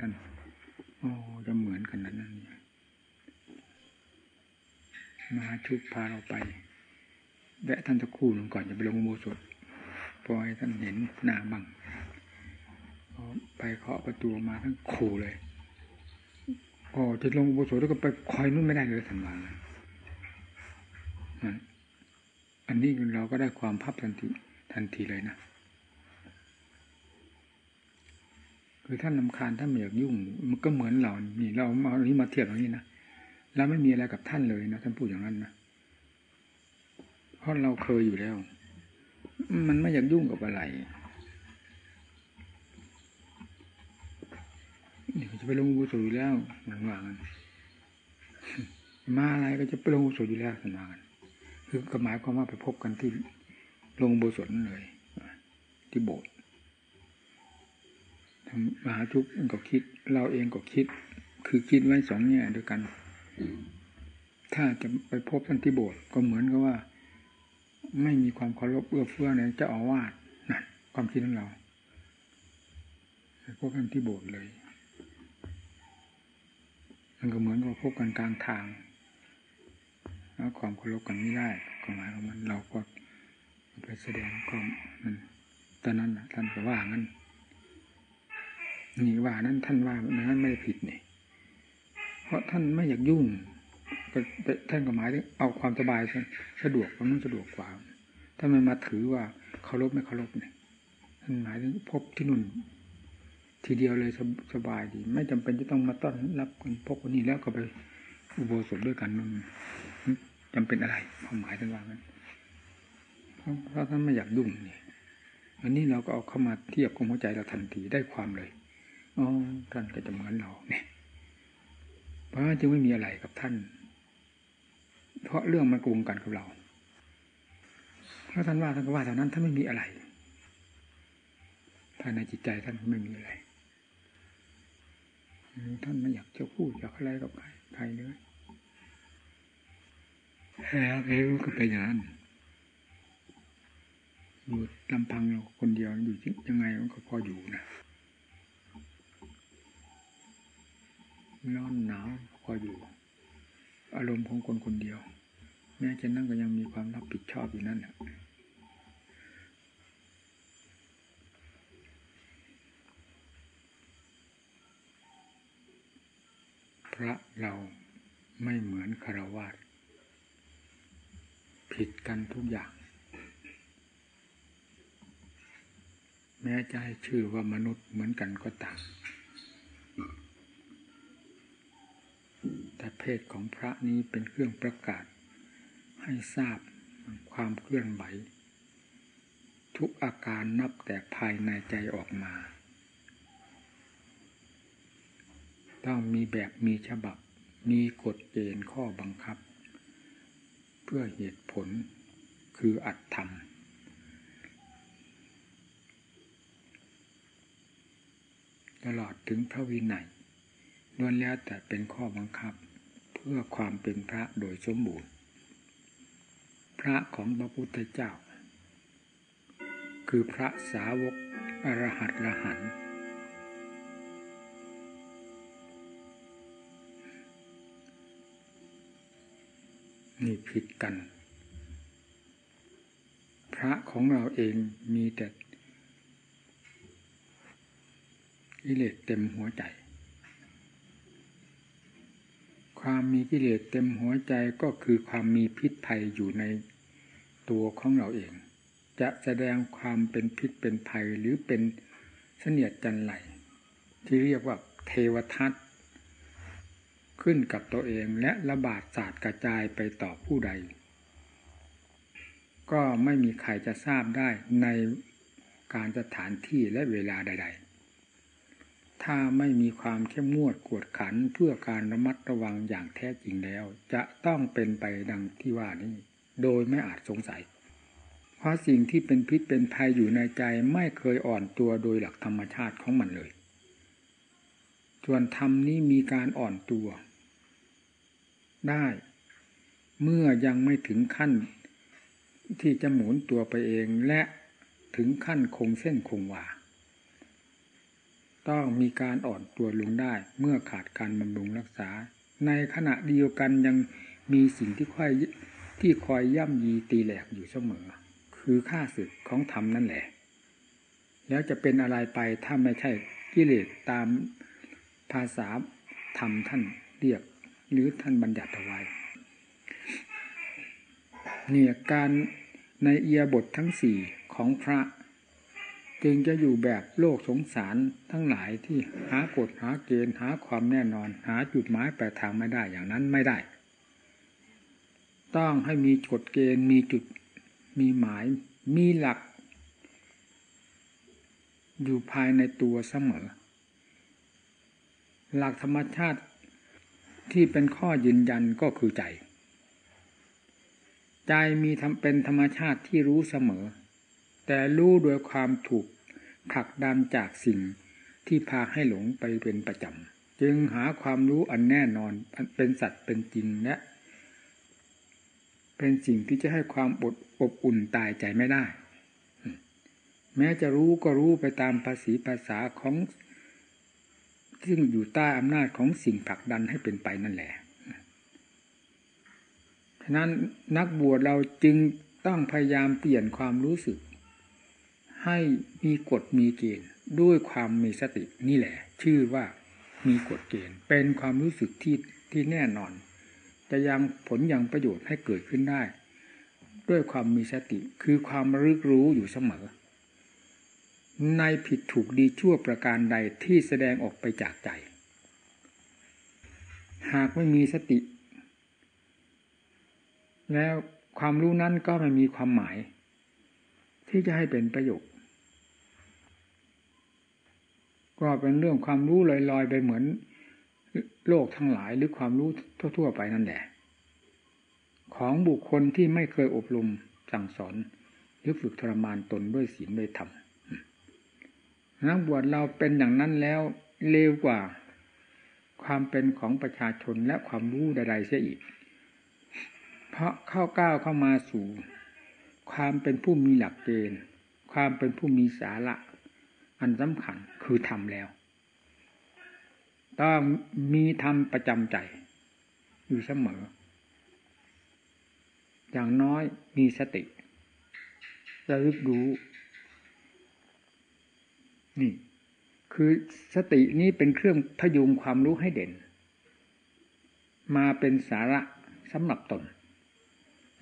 ท่านโอ้จะเหมือนกันนั้นนั่นมาชุบพาเราไปแวะท่านตะคู่หนึ่งก่อนจะไปลงโมสดพอให้ท่านเห็นหน้าบังไปเคาะประตูมาทั้งขู่เลยโอ้จะลงโมสดแล้วก็ไปคอยนู่นไม่ได้เลยทันวันอันนี้เราก็ได้ความพับทันทีทันทีเลยนะ คือท่านลำคาญท่านไม่อยากยุ่ง มันก็เหมือนเรานี่ เราเอาอันนี้มาเทียบอย่างนี้นะเราไม่มีอะไรกับท่านเลยนะท่านพูดอย่างนั้นนะเพราะเราเคยอยู่แล้ว มันไม่อยากยุ่งกับอะไรนี่จะไปลงอุโสอยู่แล้วมันว่างันมาอะไรก็จะไปลงอุโสอยู่แล้วสันว่างันคือก็หมายความว่าไปพบกันที่ลงโบสถนั่นเลยที่โบสถ์ มหาทุกข์ก็คิด เราเองก็คิด คือคิดไว้สองแง่ด้วยกัน ถ้าจะไปพบท่านที่โบสถ์ก็เหมือนกับว่า ไม่มีความเคารพเอื้อเฟื้อในเจ้าอาวาสนั่นความคิดของเราไปพบท่านที่โบสถ์เลย มันก็เหมือนกับพบกันกลางทางแล้วความเคารพกันไม่ได้ก็หมายความว่าเราก็ไปแสดงความมันตอนนั้นท่านก็ว่างั้น นี่ว่านั้นท่านว่านั้นไม่ผิดนี่เพราะท่านไม่อยากยุ่งท่านก็หมายถึงเอาความสบายสะดวกความนั้นสะดวกกว่าถ้าไม่มาถือว่าเคารพไม่เคารพเนี่ยท่านหมายถึงพบที่นุ่น ทีเดียวเลยสสบายดี ไม่จำเป็นจะต้องมาต้อนรับกันพบคนนี้แล้วก็ไปอุโบสถด้วยกันมันจำเป็นอะไรความหมายท่านว่างั้นเพราะท่านไม่อยากยุ่งนี่อันนี้เราก็เอาเข้ามาเทียบกับหัวใจเราทันทีได้ความเลย อ๋อท่านก็จะเหมือนเราเนี่ยเพราะจึงไม่มีอะไรกับท่าน เพราะเรื่องมันกลงกันกับเราเพราะท่านว่าท่านก็ว่าเท่านั้นท่านไม่มีอะไรภายในจิตใจท่านไม่มีอะไรท่านไม่อยากจะพูดอยากอะไรกับใครใครเลยแล้วเอวก็เป็นอย่างนั้นอยู่ลำพังเราคนเดียวอยู่ยังไงมันก็พออยู่นะ ร้อนหนาวพออยู่ อารมณ์ของคนคนเดียว แม้จะนั่งก็ยังมีความรับผิดชอบอยู่นั่นแหละพระเราไม่เหมือนคารวาสผิดกันทุกอย่าง แม้จะให้ชื่อว่ามนุษย์เหมือนกันก็ตาม แต่เพศของพระนี้เป็นเครื่องประกาศ ให้ทราบความเคลื่อนไหว ทุกอาการนับแต่ภายในใจออกมา ต้องมีแบบมีฉบับ มีกฎเกณฑ์ข้อบังคับ เพื่อเหตุผลคืออัตธรรมตลอดถึงพระวินัย ล้วนแล้วแต่เป็นข้อบังคับ เพื่อความเป็นพระโดยสมบูรณ์ พระของพระพุทธเจ้า คือพระสาวกอรหัตละหัน นี่ผิดกัน พระของเราเองมีแต่อิเลสเต็มหัวใจ ความมีกิเลสเต็มหัวใจก็คือความมีพิษภัยอยู่ในตัวของเราเอง จะแสดงความเป็นพิษเป็นภัยหรือเป็นเสนียดจันไหล ที่เรียกว่าเทวทัตขึ้นกับตัวเองและระบาดศาสตร์กระจายไปต่อผู้ใด ก็ไม่มีใครจะทราบได้ในการสถานที่และเวลาใด ๆ ถ้าไม่มีความเข้มงวดกวดขันเพื่อการระมัดระวังอย่างแท้จริงแล้ว จะต้องเป็นไปดังที่ว่านี้ โดยไม่อาจสงสัย เพราะสิ่งที่เป็นพิษเป็นภัยอยู่ในใจไม่เคยอ่อนตัวโดยหลักธรรมชาติของมันเลย ส่วนธรรมนี้มีการอ่อนตัว ได้ เมื่อยังไม่ถึงขั้น ที่จะหมุนตัวไปเองและถึงขั้นคงเส้นคงวา ต้องมีการอ่อนตัวลงได้ เมื่อขาดการบำรุงรักษา ในขณะเดียวกันยังมีสิ่งที่ค่อยที่คอยย่ำยีตีแหลกอยู่เสมอ คือค่าศึกของธรรมนั่นแหละ แล้วจะเป็นอะไรไปถ้าไม่ใช่กิเลสตามภาษาธรรมท่านเรียก หรือท่านบัญญัติเอาไว้เนี่ยการในเอียบททั้งสี่ของพระ จึงจะอยู่แบบโลกสงสารทั้งหลายที่หากฎหาเกณฑ์หาความแน่นอน หาจุดหมายปลายทางไม่ได้อย่างนั้นไม่ได้ ต้องให้มีกฎเกณฑ์มีจุดมีหมาย มีหลัก อยู่ภายในตัวเสมอ หลักธรรมชาติที่เป็นข้อยืนยันก็คือใจ ใจมีเป็นธรรมชาติที่รู้เสมอ แต่รู้โดยความถูก ผลักดันจากสิ่งที่พาให้หลงไปเป็นประจำจึงหาความรู้อันแน่นอนเป็นสัตว์เป็นจริงและเป็นสิ่งที่จะให้ความอดอบอุ่นตายใจไม่ได้ แม้จะรู้ก็รู้ไปตามภาษีภาษาของ ซึ่งอยู่ใต้อำนาจของสิ่งผลักดันให้เป็นไปนั่นแหละฉะนั้นนักบวชเราจึงต้องพยายามเปลี่ยนความรู้สึก ให้มีกฎมีเกณฑ์ด้วยความมีสตินี่แหละ ชื่อว่ามีกฎเกณฑ์ เป็นความรู้สึกที่ที่แน่นอน จะยังผลยังประโยชน์ให้เกิดขึ้นได้ ด้วยความมีสติคือความรึกรู้อยู่เสมอ ในผิดถูกดีชั่วประการใดที่แสดงออกไปจากใจ หากไม่มีสติ แล้วความรู้นั้นก็ไม่มีความหมาย ที่จะให้เป็นประโยชน์ ก็เป็นเรื่องความรู้ลอยๆไปเหมือน โลกทั้งหลายหรือความรู้ทั่วๆไปนั่นแหละ ของบุคคลที่ไม่เคยอบรมสั่งสอน หรือฝึกทรมานตนด้วยศีลด้วยธรรมนักบวชเราเป็นอย่างนั้นแล้วเลวกว่าความเป็นของประชาชนและความรู้ใดๆเสียอีก เพราะเข้าก้าวเข้ามาสู่ ความเป็นผู้มีหลักเกณฑ์ ความเป็นผู้มีสาระ อันสำคัญคือทำแล้ว ต้องมีธรรมประจำใจ อยู่เสมอ อย่างน้อยมีสติระลึกรู้นี่ คือสตินี้เป็นเครื่องพยุงความรู้ให้เด่น มาเป็นสาระสำหรับตน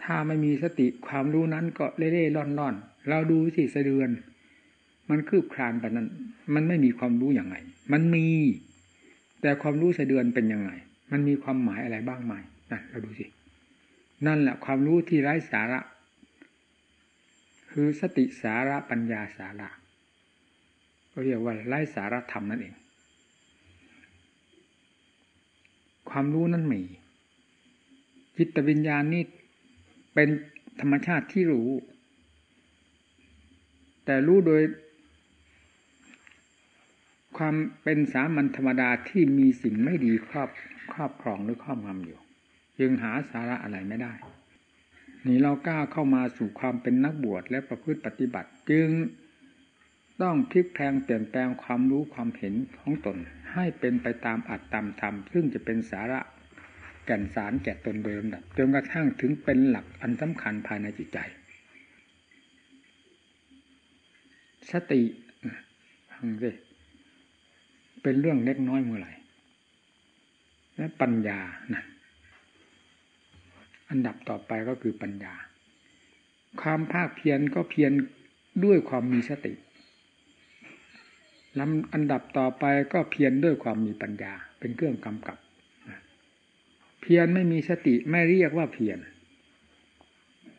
ถ้าไม่มีสติความรู้นั้นก็เล่เล่ล่อนล่อน เราดูสิสะเดือน มันคืบคลานแบบนั้น มันไม่มีความรู้อย่างไง มันมี แต่ความรู้สะเดือนเป็นยังไง มันมีความหมายอะไรบ้างไหมนะเราดูสิ นั่นแหละความรู้ที่ไร้สาระ คือสติสาระปัญญาสาระ ก็เรียกว่าไร้สาระธรรมนั่นเอง ความรู้นั้นมี จิตวิญญาณนี่เป็นธรรมชาติที่รู้ แต่รู้โดย ความเป็นสามัญธรรมดาที่มีสิ่งไม่ดีครอบครอบครองหรือครอบงำอยู่จึงหาสาระอะไรไม่ได้นี่เรากล้าเข้ามาสู่ความเป็นนักบวชและประพฤติปฏิบัติ จึงต้องพลิกแพลงเปลี่ยนแปลงความรู้ความเห็นของตน ให้เป็นไปตามอัตตามธรรม ซึ่งจะเป็นสาระแก่นสารแก่ตนโดยลำดับจนกระทั่งถึงเป็นหลักอันสำคัญภายในจิตใจ สติฟังสิ เป็นเรื่องเล็กน้อยเมื่อไหร่และปัญญานะอันดับต่อไปก็คือปัญญา ความภาคเพียรก็เพียรด้วยความมีสติลำอันดับต่อไปก็เพียรด้วยความมีปัญญา เป็นเครื่องกำกับ เพียรไม่มีสติไม่เรียกว่าเพียร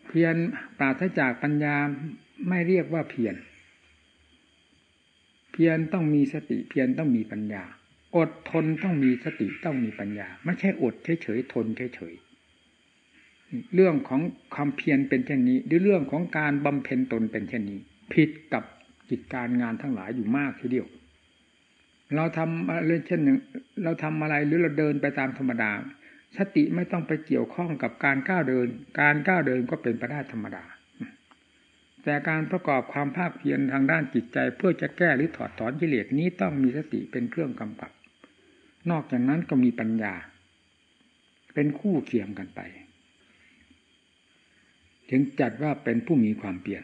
เพียรปราศจากปัญญาไม่เรียกว่าเพียร เพียรต้องมีสติเพียรต้องมีปัญญา อดทนต้องมีสติต้องมีปัญญา ไม่ใช่อดเฉยๆทนเฉยๆเรื่องของความเพียรเป็นเช่นนี้ หรือเรื่องของการบำเพ็ญตนเป็นเช่นนี้ ผิดกับกิจการงานทั้งหลายอยู่มากทีเดียว เราทำอะไรเช่นหนึ่งเราทำอะไรหรือเราเดินไปตามธรรมดาสติไม่ต้องไปเกี่ยวข้องกับการก้าวเดิน การก้าวเดินก็เป็นไปได้ธรรมดา แต่การประกอบความภาคเพียรทางด้านจิตใจ เพื่อจะแก้หรือถอดถอนกิเลสนี้ต้องมีสติเป็นเครื่องกำกับ นอกจากนั้นก็มีปัญญา เป็นคู่เคียงกันไป ถึงจัดว่าเป็นผู้มีความเปลี่ยน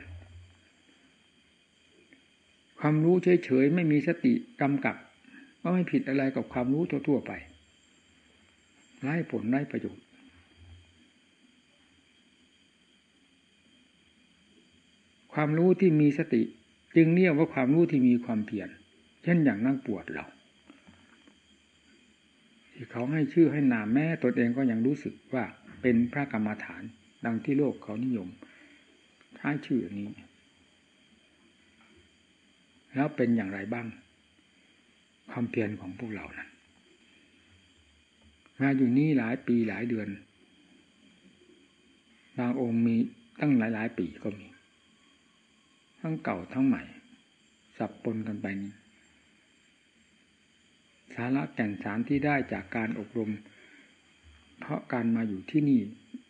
ความรู้เฉยๆไม่มีสติกำกับก็ไม่ผิดอะไรกับความรู้ทั่วๆไปไร้ผลไร้ประโยชน์ ความรู้ที่มีสติ จึงเรียกว่าความรู้ที่มีความเพียรเช่นอย่างนั่งปวดเราที่เขาให้ชื่อให้นามแม่ตนเองก็ยังรู้สึกว่าเป็นพระกรรมฐาน ดังที่โลกเขานิยมใช้ชื่อนี้ แล้วเป็นอย่างไรบ้าง ความเพียรของพวกเรานะั้นมาอยู่นี่หลายปีหลายเดือน บางองค์มีตั้งหลายหลายปีก็มี ทั้งเก่าทั้งใหม่ สับปนกันไปนี้สาระแก่นสารที่ได้จากการอบรม เพราะการมาอยู่ที่นี่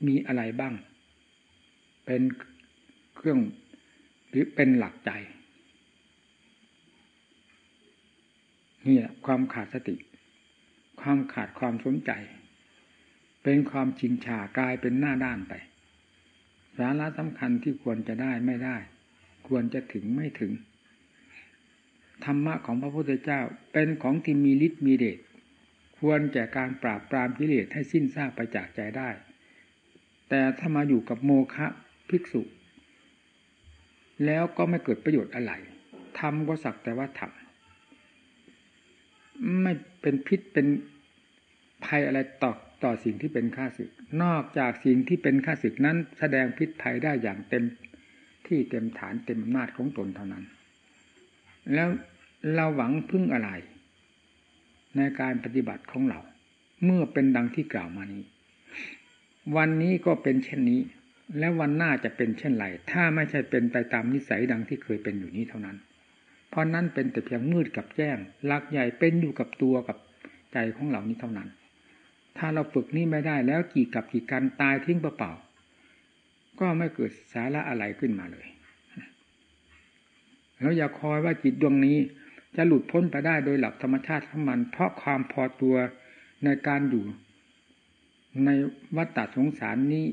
มีอะไรบ้าง เป็นเครื่องหรือเป็นหลักใจนี่แหละความขาดสติ ความขาดความสนใจ เป็นความชิงชากลายเป็นหน้าด้านไป สาระสำคัญที่ควรจะได้ไม่ได้ ควรจะถึงไม่ถึง ธรรมะของพระพุทธเจ้าเป็นของที่มีฤทธิ์มีเดชควรแก่การปราบปรามกิเลสให้สิ้นซากไปจากใจได้ แต่ถ้ามาอยู่กับโมฆะภิกษุ แล้วก็ไม่เกิดประโยชน์อะไรทำก็สักแต่ว่าทำไม่เป็นพิษเป็นภัยอะไรต่อต่อสิ่งที่เป็นข้าศึก นอกจากสิ่งที่เป็นข้าศึกนั้น แสดงพิษภัยได้อย่างเต็ม ที่เต็มฐานเต็มอำนาจของตนเท่านั้น แล้วเราหวังพึ่งอะไร ในการปฏิบัติของเรา เมื่อเป็นดังที่กล่าวมานี้ วันนี้ก็เป็นเช่นนี้ และวันหน้าจะเป็นเช่นไร ถ้าไม่ใช่เป็นไปตามนิสัยดังที่เคยเป็นอยู่นี้เท่านั้น เพราะนั้นเป็นแต่เพียงมืดกับแจ้งลักใหญ่เป็นอยู่กับตัวกับใจของเรานี้เท่านั้น ถ้าเราฝึกนี้ไม่ได้แล้วกี่กับกี่การตายทิ้งเปล่า ก็ไม่เกิดสาระอะไรขึ้นมาเลยแล้วอย่าคอยว่าจิตดวงนี้ จะหลุดพ้นไปได้โดยหลักธรรมชาติของมัน เพราะความพอตัวในการอยู่ ในวัฏฏสงสารนี้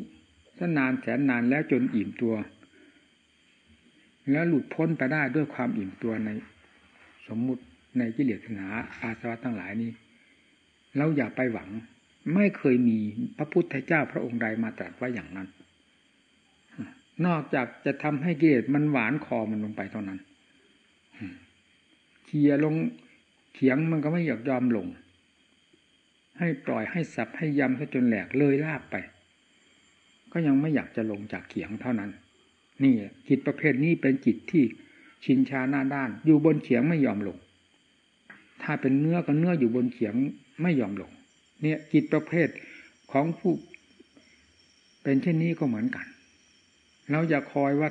สนานแสนนานแล้วจนอิ่มตัว แล้วหลุดพ้นไปได้ด้วยความอิ่มตัวใน สมมุติในกิเลสนาอาสวะทั้งหลายนี้เราอย่าไปหวัง ไม่เคยมีพระพุทธเจ้าพระองค์ใดมาตรัสไว้อย่างนั้น นอกจากจะทำให้เกศมันหวานคอมันลงไปเท่านั้นเขี่ยลงเขียงมันก็ไม่อยากยอมลง ให้ปล่อยให้สับให้ยำซะจนแหลกเลยลาบไป ก็ยังไม่อยากจะลงจากเขียงเท่านั้น นี่จิตประเภทนี้เป็นจิตที่ชินชาหน้าด้าน อยู่บนเขียงไม่ยอมลง ถ้าเป็นเนื้อก็เนื้ออยู่บนเขียงไม่ยอมลง เนี่ยจิตประเภทของผู้ เป็นเช่นนี้ก็เหมือนกัน เราอย่าคอยว่า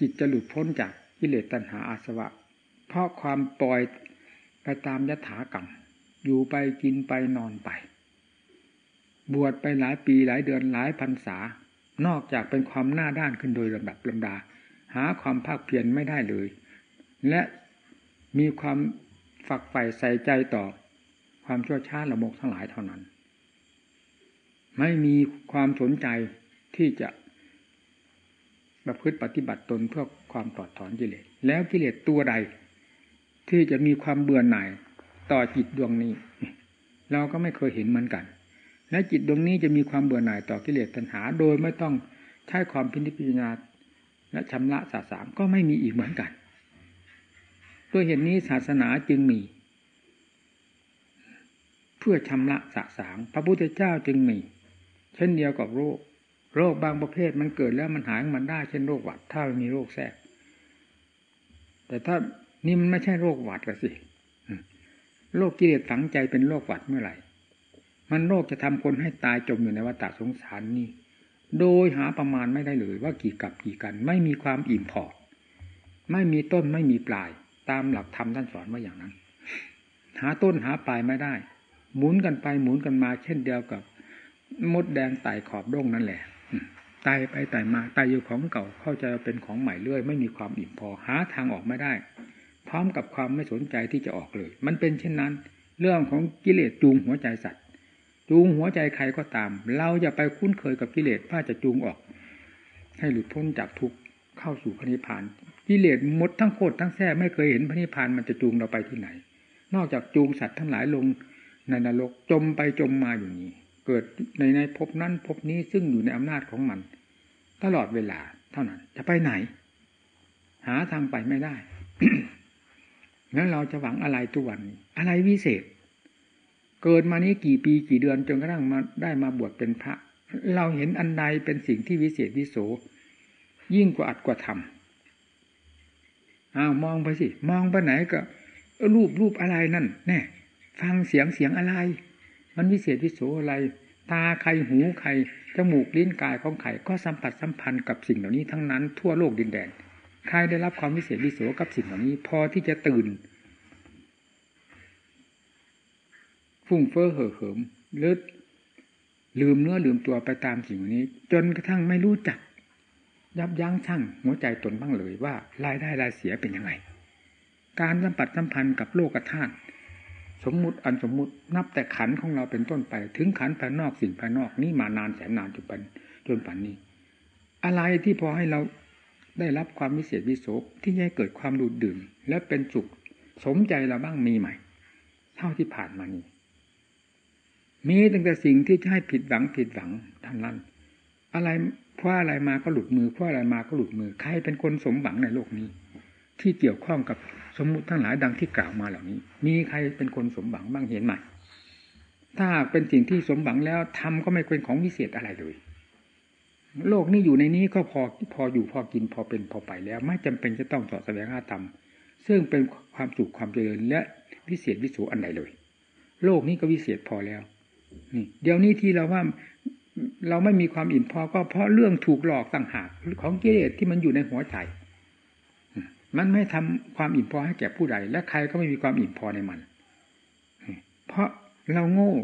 จิตจะหลุดพ้นจากกิเลสตัณหาอาสวะ เพราะความปล่อยไปตามยถากรรม อยู่ไปกินไปนอนไป บวชไปหลายปีหลายเดือนหลายพรรษา นอกจากเป็นความหน้าด้านขึ้นโดยลำดับลำดา หาความภาคเพียรไม่ได้เลย และมีความฝักใฝ่ใส่ใจต่อความชั่วช้าละมกทั้งหลายเท่านั้น ไม่มีความสนใจที่จะ ประพฤติปฏิบัติตนเพื่อความปลอดถอนกิเลสแล้วกิเลสตัวใด ที่จะมีความเบื่อหน่ายต่อจิตดวงนี้ เราก็ไม่เคยเห็นเหมือนกัน และจิตดวงนี้จะมีความเบื่อหน่ายต่อกิเลสตัณหา โดยไม่ต้องใช้ความพิจิจารณาและชำระสาสามก็ไม่มีอีกเหมือนกันด้วยเหตุนนี้ศาสนาจึงมี เพื่อชำระสาสาง พระพุทธเจ้าจึงมี เช่นเดียวกับโรค โรคบางประเภทมันเกิดแล้วมันหายมันได้เช่นโรคหวัด ถ้ามันมีโรคแทรก แต่ถ้านี่มันไม่ใช่โรคหวัดละสิโรคกิเลสฝังใจเป็นโรคหวัดเมื่อไหร่ มันโรคจะทำคนให้ตายจมอยู่ในวัฏสงสารนี่ โดยหาประมาณไม่ได้เลย ว่ากี่กับกี่กัน ไม่มีความอิ่มพอไม่มีต้นไม่มีปลาย ตามหลักธรรมท่านสอนว่าอย่างนั้น หาต้นหาปลายไม่ได้ หมุนกันไปหมุนกันมาเช่นเดียวกับมดแดงไต่ขอบร่งนั่นแหละ ตายไปตายมาตายอยู่ของเก่าเข้าใจว่าเป็นของใหม่เรื่อย ไม่มีความอิ่มพอหาทางออกไม่ได้ พร้อมกับความไม่สนใจที่จะออกเลย มันเป็นเช่นนั้น เรื่องของกิเลสจูงหัวใจสัตว์ จูงหัวใจใครก็ตาม เราอย่าไปคุ้นเคยกับกิเลสว่าจะจูงออก ให้หลุดพ้นจากทุกข์เข้าสู่พระนิพพานกิเลสมดทั้งโคตรทั้งแท้ไม่เคยเห็นพระนิพพานมันจะจูงเราไปที่ไหน นอกจากจูงสัตว์ทั้งหลายลงในนรกจมไปจมมาอยู่นี้ เกิดในในภพนั้นภพนี้ซึ่งอยู่ในอำนาจของมัน ตลอดเวลาเท่านั้น จะไปไหน หาทางไปไม่ได้งั้นเราจะหวังอะไรทุกวันนี้ อะไรวิเศษ เกิดมานี้กี่ปีกี่เดือนจนกระทั่งมาได้มาบวชเป็นพระ เราเห็นอันใดเป็นสิ่งที่วิเศษวิโส ยิ่งกว่าอัดกว่าทำอ้าวมองไปสิ มองไปไหนก็ รูปรูปอะไรนั่นแน่ฟังเสียงเสียงอะไร มันวิเศษวิโสอะไร ตาใครหูใครจมูกลิ้นกายของใครก็สัมผัสสัมพันธ์กับสิ่งเหล่านี้ทั้งนั้นทั่วโลกดินแดนใครได้รับความวิเศษวิโสกับสิ่งเหล่านี้ พอที่จะตื่นฟุ้งเฟ้อเห่อเหิมหรือลืมเนื้อลืมตัวไปตามสิ่งนี้ จนกระทั่งไม่รู้จัก ยับยั้งชั่งหัวใจตนบ้างเลยว่ารายได้รายเสียเป็นยังไง การสัมผัสสัมพันธ์กับโลกธาตุ สมมุติอันสมมุตินับแต่ขันของเราเป็นต้นไป ถึงขันภายนอกสิ่งภายนอกนี่มานานแสนนานจนปันจนปันนี้ อะไรที่พอให้เราได้รับความวิเศษวิโสที่ให้เกิดความดูดดื่ม และเป็นสุขสมใจเราบ้างมีไหมเท่าที่ผ่านมานี้มีตั้งแต่สิ่งที่จะให้ผิดหวังผิดหวังทั้งนั้น อะไรคว้าอะไรมาก็หลุดมือคว้าอะไรมาก็หลุดมือใครเป็นคนสมหวังในโลกนี้ ที่เกี่ยวข้องกับ สมมุติทั้งหลายดังที่กล่าวมาเหล่านี้ มีใครเป็นคนสมหวังบ้างเห็นไหมถ้าเป็นสิ่งที่สมหวังแล้วทำก็ไม่เป็นของวิเศษอะไรเลย โลกนี้อยู่ในนี้ก็พอพออยู่พอกินพอเป็นพอไปแล้ว ไม่จำเป็นจะต้องสอดแสดงอาธรรมซึ่งเป็นความสุขความเจริญและวิเศษวิสูอันใดเลย โลกนี้ก็วิเศษพอแล้วนี่เดี๋ยวนี้ที่เราว่าเราไม่มีความอิ่มพอก็เพราะเรื่องถูกหลอกต่างหากของกิเลสที่มันอยู่ในหัวใจ มันไม่ทำความอิ่มพอให้แก่ผู้ใด และใครก็ไม่มีความอิ่มพอในมัน เพราะเราโง่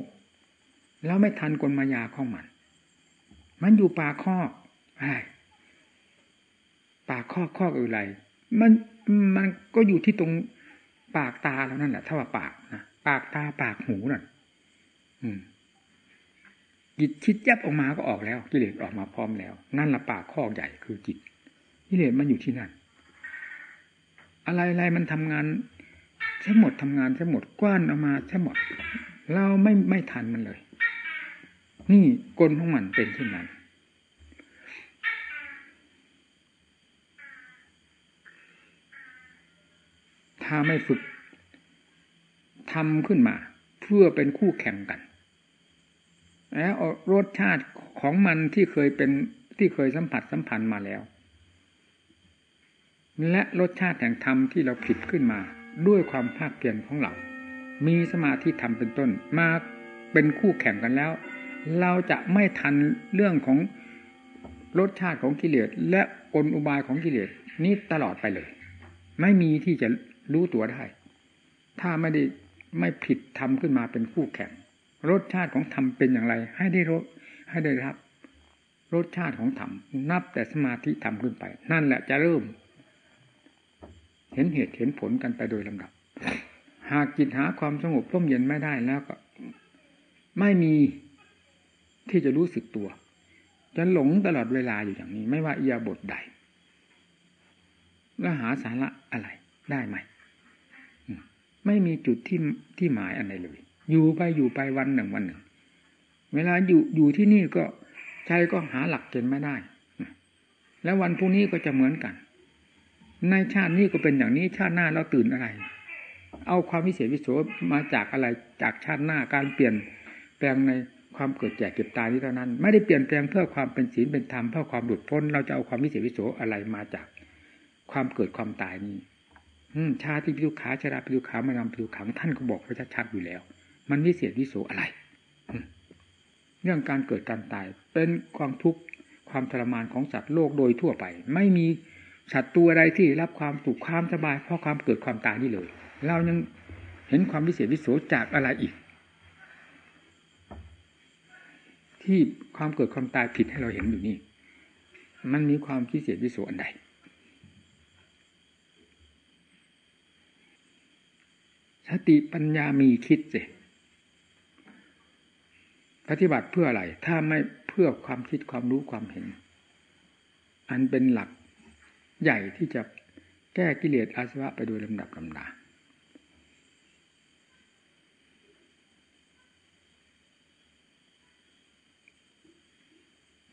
เราไม่ทันกลมายาของมัน มันอยู่ปากคอกปากคอกคอกอะไรมันมันก็อยู่ที่ตรงปากตาแล้วนั่นแหละถ้าว่าปากนะปากตาปากหูนั่นจิตคิดยับออกมาก็ออกแล้ว กิเลสออกมาพร้อมแล้ว นั่นละปากคอกใหญ่คือจิตกิเลสมันอยู่ที่นั่น อะไรอะไรมันทำงานใช้หมดทำงานใช้หมดกว้านออกมาใช้หมด เราไม่ไม่ทันมันเลย นี่กลของมันเป็นเช่นนั้นถ้าไม่ฝึกทำขึ้นมา เพื่อเป็นคู่แข่งกัน แล้วรสชาติของมันที่เคยเป็นที่เคยสัมผัสสัมพันธ์มาแล้ว และรสชาติแห่งธรรมที่เราผิดขึ้นมา ด้วยความภาคเพียรของเรา มีสมาธิธรรมเป็นต้น มาเป็นคู่แข่งกันแล้ว เราจะไม่ทันเรื่องของรสชาติของกิเลสและกลอุบายของกิเลสนี้ตลอดไปเลย ไม่มีที่จะรู้ตัวได้ ถ้าไม่ได้ไม่ผิดทำขึ้นมาเป็นคู่แข่ง รสชาติของธรรมเป็นอย่างไร ให้ได้รสให้ได้รับ รสชาติของธรรมนับแต่สมาธิธรรมขึ้นไป นั่นแหละจะเริ่ม เห็นเหตุเห็นผลกันไปโดยลำดับ หากจิตหาความสงบร่มเย็นไม่ได้แล้วก็ ไม่มีที่จะรู้สึกตัวจะหลงตลอดเวลาอยู่อย่างนี้ ไม่ว่าอียาบทใด แล้วหาสาระอะไรได้ไหมไม่มีจุดที่ที่หมายอะไรเลย อยู่ไปอยู่ไปวันหนึ่งวันหนึ่ง เวลาอยู่อยู่ที่นี่ก็ใจก็หาหลักเกณฑ์ไม่ได้ แล้ววันพรุ่งนี้ก็จะเหมือนกัน ในชาตินี้ก็เป็นอย่างนี้ชาติหน้าเราตื่นอะไร เอาความวิเศษวิโสมาจากอะไรจากชาติหน้าการเปลี่ยนแปลงในความเกิดแก่เก็บตายนี้เท่านั้น ไม่ได้เปลี่ยนแปลงเพื่อความเป็นศีลเป็นธรรมเพื่อความหลุดพ้น เราจะเอาความวิเศษวิโสอะไรมาจากความเกิดความตายนี้ อืชาติพิทุขาชราพิทุขามานำพิทุขังท่านก็บอกไว้ชัดๆอยู่แล้ว มันวิเศษวิโสอะไรเรื่องการเกิดการตายเป็นความทุกข์ความทรมานของสัตว์โลกโดยทั่วไป ไม่มี สัตว์ตัวใดที่รับความสุขความสบายเพราะความเกิดความตายนี่เลย เรายังเห็นความวิเศษวิโสจากอะไรอีก ที่ความเกิดความตายผิดให้เราเห็นอยู่นี่ มันมีความพิเศษวิโสอันใดสติปัญญามีคิดสิปฏิบัติเพื่ออะไร ถ้าไม่เพื่อความคิดความรู้ความเห็น อันเป็นหลัก ใหญ่ที่จะแก้กิเลสอาสวะไปโดยลำดับลำดา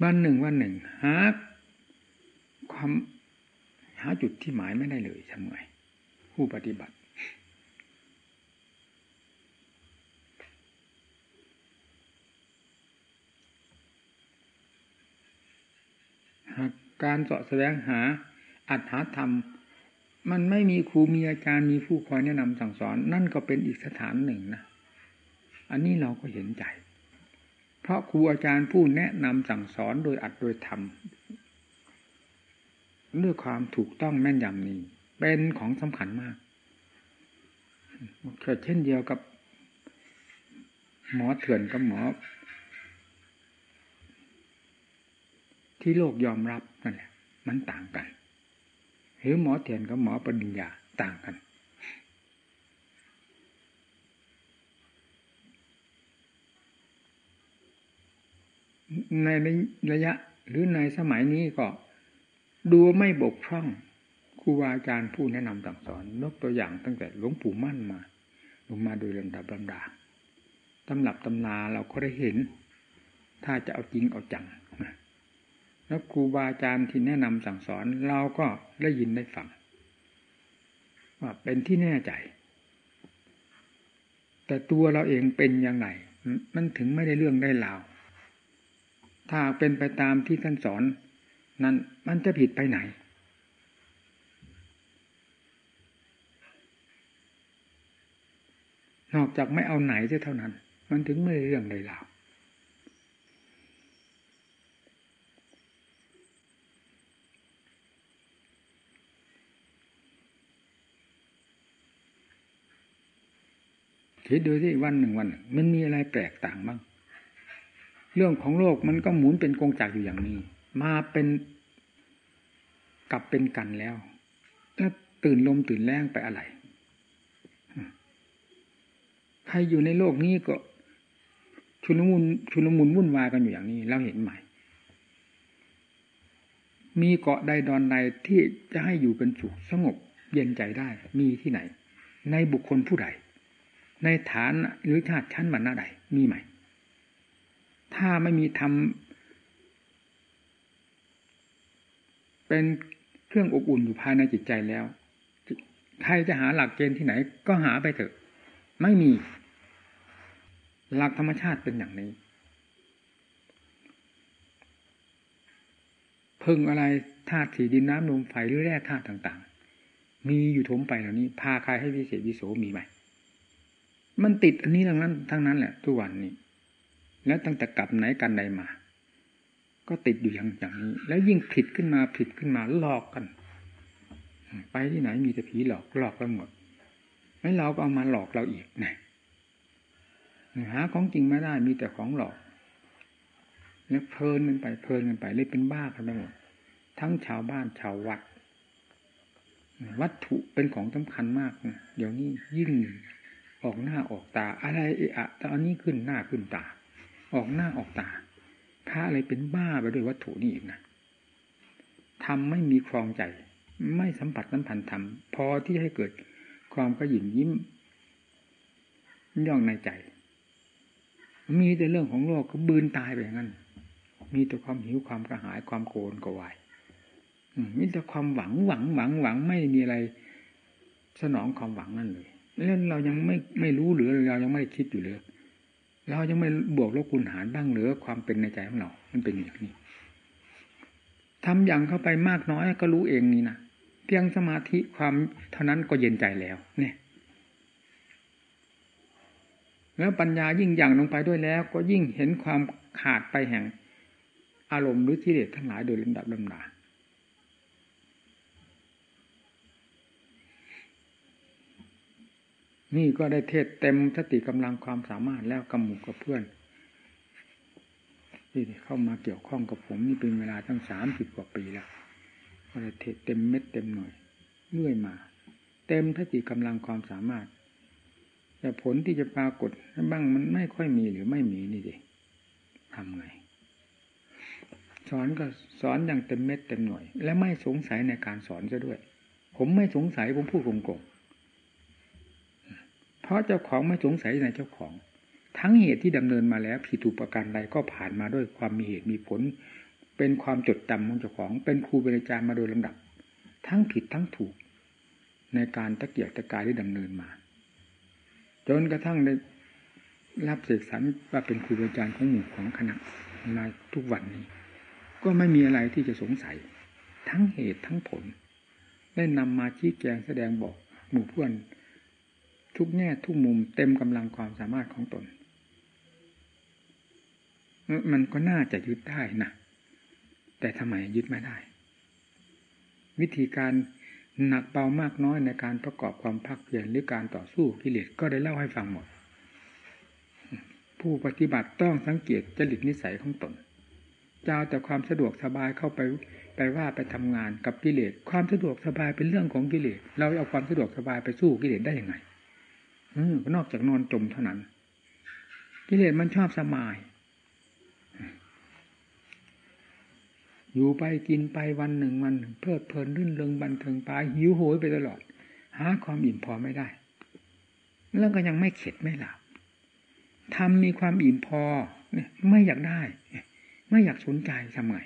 วันหนึ่งวันหนึ่งหาความหาจุดที่หมายไม่ได้เลยทำไงผู้ปฏิบัติ หากการเสาะแสวงหา อัตถธรรม มันไม่มีครูมีอาจารย์มีผู้คอยแนะนำสั่งสอน นั่นก็เป็นอีกสถานหนึ่งนะอันนี้เราก็เห็นใจ เพราะครูอาจารย์ผู้แนะนำสั่งสอนโดยอัดโดยธรรมด้วยความถูกต้องแม่นยำนี้ เป็นของสำคัญมากเกิดเช่นเดียวกับ หมอเถื่อนกับหมอ ที่โลกยอมรับนั่นแหละ มันต่างกัน หรือหมอเถื่อนกับหมอปริญญาต่างกัน ในระยะหรือในสมัยนี้ก็ดูไม่บกพร่องครูบาอาจารย์ผู้แนะนำสั่งสอนยกตัวอย่างตั้งแต่หลวงปู่มั่นมา ลงมาโดยลำดับลำดาตำหลับตำนาเราก็ได้เห็น ถ้าจะเอาจริงเอาจัง แล้วครูบาอาจารย์ที่แนะนำสั่งสอนเราก็ได้ยินได้ฟังว่าเป็นที่แน่ใจ แต่ตัวเราเองเป็นยังไงมันถึงไม่ได้เรื่องได้ราวถ้าเป็นไปตามที่ท่านสอน นั้นมันจะผิดไปไหน นอกจากไม่เอาไหนเท่านั้น มันถึงไม่ได้เรื่องใดราว คิดดูที่วันหนึ่งวัน มันมีอะไรแปลกต่างบ้างเรื่องของโลกมันก็หมุนเป็นกงจักรอยู่อย่างนี้ มาเป็นกลับเป็นกันแล้วแล้วตื่นลมตื่นแรงไปอะไรใครอยู่ในโลกนี้ก็ชุลมุนชุลมุนวุ่นวายกันอยู่อย่างนี้เราเห็นใหม่มีเกาะใดดอนใดที่จะให้อยู่เป็นสุขสงบเย็นใจได้ มีที่ไหน ในบุคคลผู้ใด ในฐานหรือชาติชั้นบรรณะใดมีไหม ถ้าไม่มีทำเป็นเครื่องอบอุ่นอยู่ภายในจิตใจแล้ว ใครจะหาหลักเกณฑ์ที่ไหน ก็หาไปเถอะ ไม่มี หลักธรรมชาติเป็นอย่างนี้ พึ่งอะไรธาตุสีดินน้ำลมไฟหรือแร่ธาตุต่าง ๆ มีอยู่ถมไปเหล่านี้ พาใครให้วิเศษวิโสมีไหม มันติดอันนี้ทั้งนั้น ทั้งนั้นแหละทุกวันนี้ แล้วตั้งแต่กลับไหนกันใดมา ก็ติดอยู่อย่างอย่างนี้ แล้วยิ่งผิดขึ้นมาผิดขึ้นมาหลอกกัน ไปที่ไหนมีแต่ผีหลอกหลอกไปหมดแล้วเราก็เอามาหลอกเราอีกนะหาของจริงไม่ได้มีแต่ของหลอก แล้วเพลินกันไปเพลินกันไปเลยเป็นบ้ากันไปหมดทั้งชาวบ้านชาววัด วัตถุเป็นของสำคัญมากนะเดี๋ยวนี้ยิ่ง ออกหน้าออกตา อะไรเอะตอนนี้ขึ้นหน้าขึ้นตา ออกหน้าออกตาพระอะไรเป็นบ้าไปด้วยวัตถุนี่อีกนะทำไม่มีครองใจ ไม่สัมผัสสัมพันธ์ธรรมพอที่ให้เกิดความกระหยิ่มยิ้ม ย่องในใจ มีแต่เรื่องของโลกก็บืนตายไปอย่างนั้นมีแต่ความหิวความกระหายความโกรธกวายมีแต่ความหวังหวังหวังหวังไม่มีอะไร สนองความหวังนั่นเลย แล้วเรายังไม่ไม่รู้หรือเรายังไม่คิดอยู่เลยเรายังไม่บวกลบคูณหารบ้างเหลือความเป็นในใจของเรา มันเป็นอย่างนี้ทำอย่างเข้าไปมากน้อยก็รู้เองนี่นะเพียงสมาธิความเท่านั้นก็เย็นใจแล้ว เนี่ย แล้วปัญญายิ่งอย่างลงไปด้วยแล้ว ก็ยิ่งเห็นความขาดไปแห่งอารมณ์หรือที่เด็ดทั้งหลายโดยลำดับลำดา นี่ก็ได้เทศเต็มสติกำลังความสามารถแล้วกำหมูกับเพื่อนที่เข้ามาเกี่ยวข้องกับผมนี่เป็นเวลาตั้งสามสิบกว่าปีแล้วอะไรเทศเต็มเม็ดเต็มหน่วยเรื่อยมา เต็มทัศกำลังความสามารถแต่ผลที่จะปรากฏบ้างมันไม่ค่อยมีหรือไม่มีนี่ดิทำไง สอนก็สอนอย่างเต็มเม็ดเต็มหน่วย และไม่สงสัยในการสอนซะด้วย ผมไม่สงสัยผมพูดโกง เพราะเจ้าของไม่สงสัยในเจ้าของ ทั้งเหตุที่ดำเนินมาแล้วผิดถูกประการใดก็ผ่านมาด้วยความมีเหตุมีผล เป็นความจดจำของเจ้าของ เป็นครูบริจารมาโดยลำดับ ทั้งผิดทั้งถูก ในการตะเกียกตะกายที่ดำเนินมา จนกระทั่งได้รับเสกสรรว่าเป็นครูบริจารของหมู่ของคณะมาทุกวันนี้ ก็ไม่มีอะไรที่จะสงสัย ทั้งเหตุทั้งผล ได้นำมาชี้แจงแสดงบอกหมู่เพื่อน ทุกแง่ทุกมุมเต็มกำลังความสามารถของตน มันก็น่าจะยึดได้นะแต่ทำไมยึดไม่ได้ วิธีการหนักเบามากน้อยในการประกอบความพักเพียรหรือการต่อสู้กิเลสก็ได้เล่าให้ฟังหมด ผู้ปฏิบัติต้องสังเกตจริตนิสัยของตนจะเอาแต่ความสะดวกสบายเข้าไปไปว่าไปทำงานกับกิเลส ความสะดวกสบายเป็นเรื่องของกิเลส เราเอาความสะดวกสบายไปสู้กิเลสได้ยังไง นอกจากนอนจมเท่านั้นกิเลสมันชอบสบาย อยู่ไปกินไปวันหนึ่งวันหนึ่งเพลิดเพลินรื่นเริงบันเทิงไปหิวโหยไปตลอด หาความอิ่มพอไม่ได้ แล้วก็ยังไม่เข็ดไม่หลับทำมีความอิ่มพอไม่อยากได้ ไม่อยากสนใจทำไง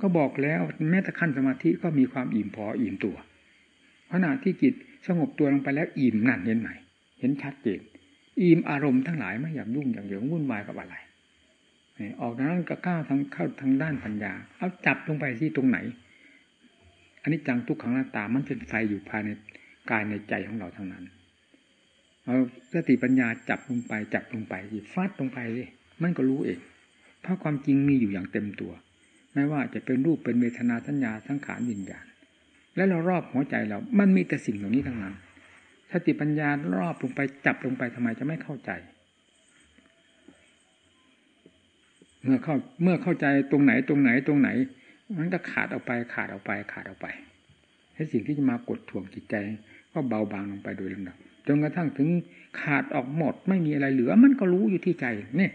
ก็บอกแล้วแม้แต่ขั้นสมาธิก็มีความอิ่มพออิ่มตัวขณะที่จิตสงบตัวลงไปแล้วอิ่มนั่นเห็นไหม เห็นชัดเจนอิ่มอารมณ์ทั้งหลายไม่อยากยุ่งอย่างเดียววุ่นวายกับอะไรออกนั้นก็ก้าวทางเข้าทางด้านปัญญา เอาจับลงไปที่ตรงไหน อันนี้จังทุกขังหน้าตามันเป็นไฟอยู่ภายในกายในใจของเราทั้งนั้น เอาสติปัญญาจับลงไปจับลงไปฟาดลงไปสิมันก็รู้เอง เพราะความจริงมีอยู่อย่างเต็มตัว ไม่ว่าจะเป็นรูปเป็นเวทนาสัญญาสังขารวิญญาณ และเรารอบหัวใจเรา มันมีแต่สิ่งเหล่านี้ทั้งนั้น สติปัญญารอบลงไปจับลงไปทำไมจะไม่เข้าใจ เมื่อเข้าเมื่อเข้าใจตรงไหนตรงไหนตรงไหน มันก็ขาดออกไปขาดออกไปขาดออกไปให้สิ่งที่จะมากดถ่วงจิตใจ ก็เบาบางลงไปโดยลำดับจนกระทั่งถึงขาดออกหมดไม่มีอะไรเหลือ มันก็รู้อยู่ที่ใจเนี่ย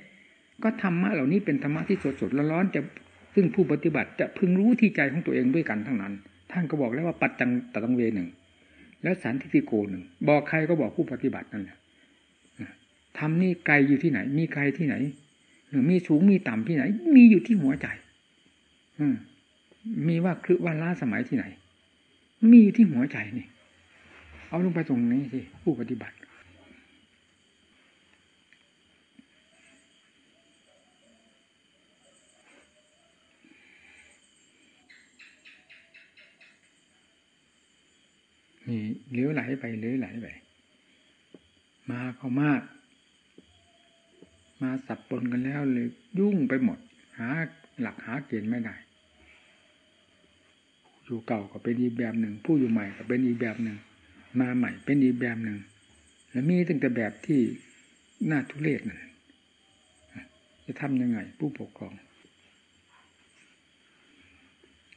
ก็ธรรมะเหล่านี้เป็นธรรมะที่สดสดร้อนจะซึ่งผู้ปฏิบัติจะพึงรู้ที่ใจของตัวเองด้วยกันทั้งนั้น ท่านก็บอกแล้วว่าปัจจังตตังเวหนึ่ง แล้วสันทิฏฐิโกหนึ่งบอกใครก็บอกผู้ปฏิบัตินั่นแหละทำนี่ไกลอยู่ที่ไหน มีไกลที่ไหนหรือมีสูงมีต่ำที่ไหน มีอยู่ที่หัวใจ อืมมีว่าคือว่าล้าสมัยที่ไหน มีอยู่ที่หัวใจนี่ เอาลงไปตรงนี้สิผู้ปฏิบัติ นี่เลี้ยวไหลไปเลี้ยวไหลไปมาเขามาก มาสับปนกันแล้วเลยยุ่งไปหมด หาหลักหาเกณฑ์ไม่ได้อยู่เก่าก็เป็นอีกแบบหนึ่ง ผู้อยู่ใหม่ก็เป็นอีกแบบหนึ่ง มาใหม่เป็นอีกแบบหนึ่ง แล้วมีตั้งแต่แบบที่น่าทุเรศนั่นจะทำยังไง ผู้ปกครอง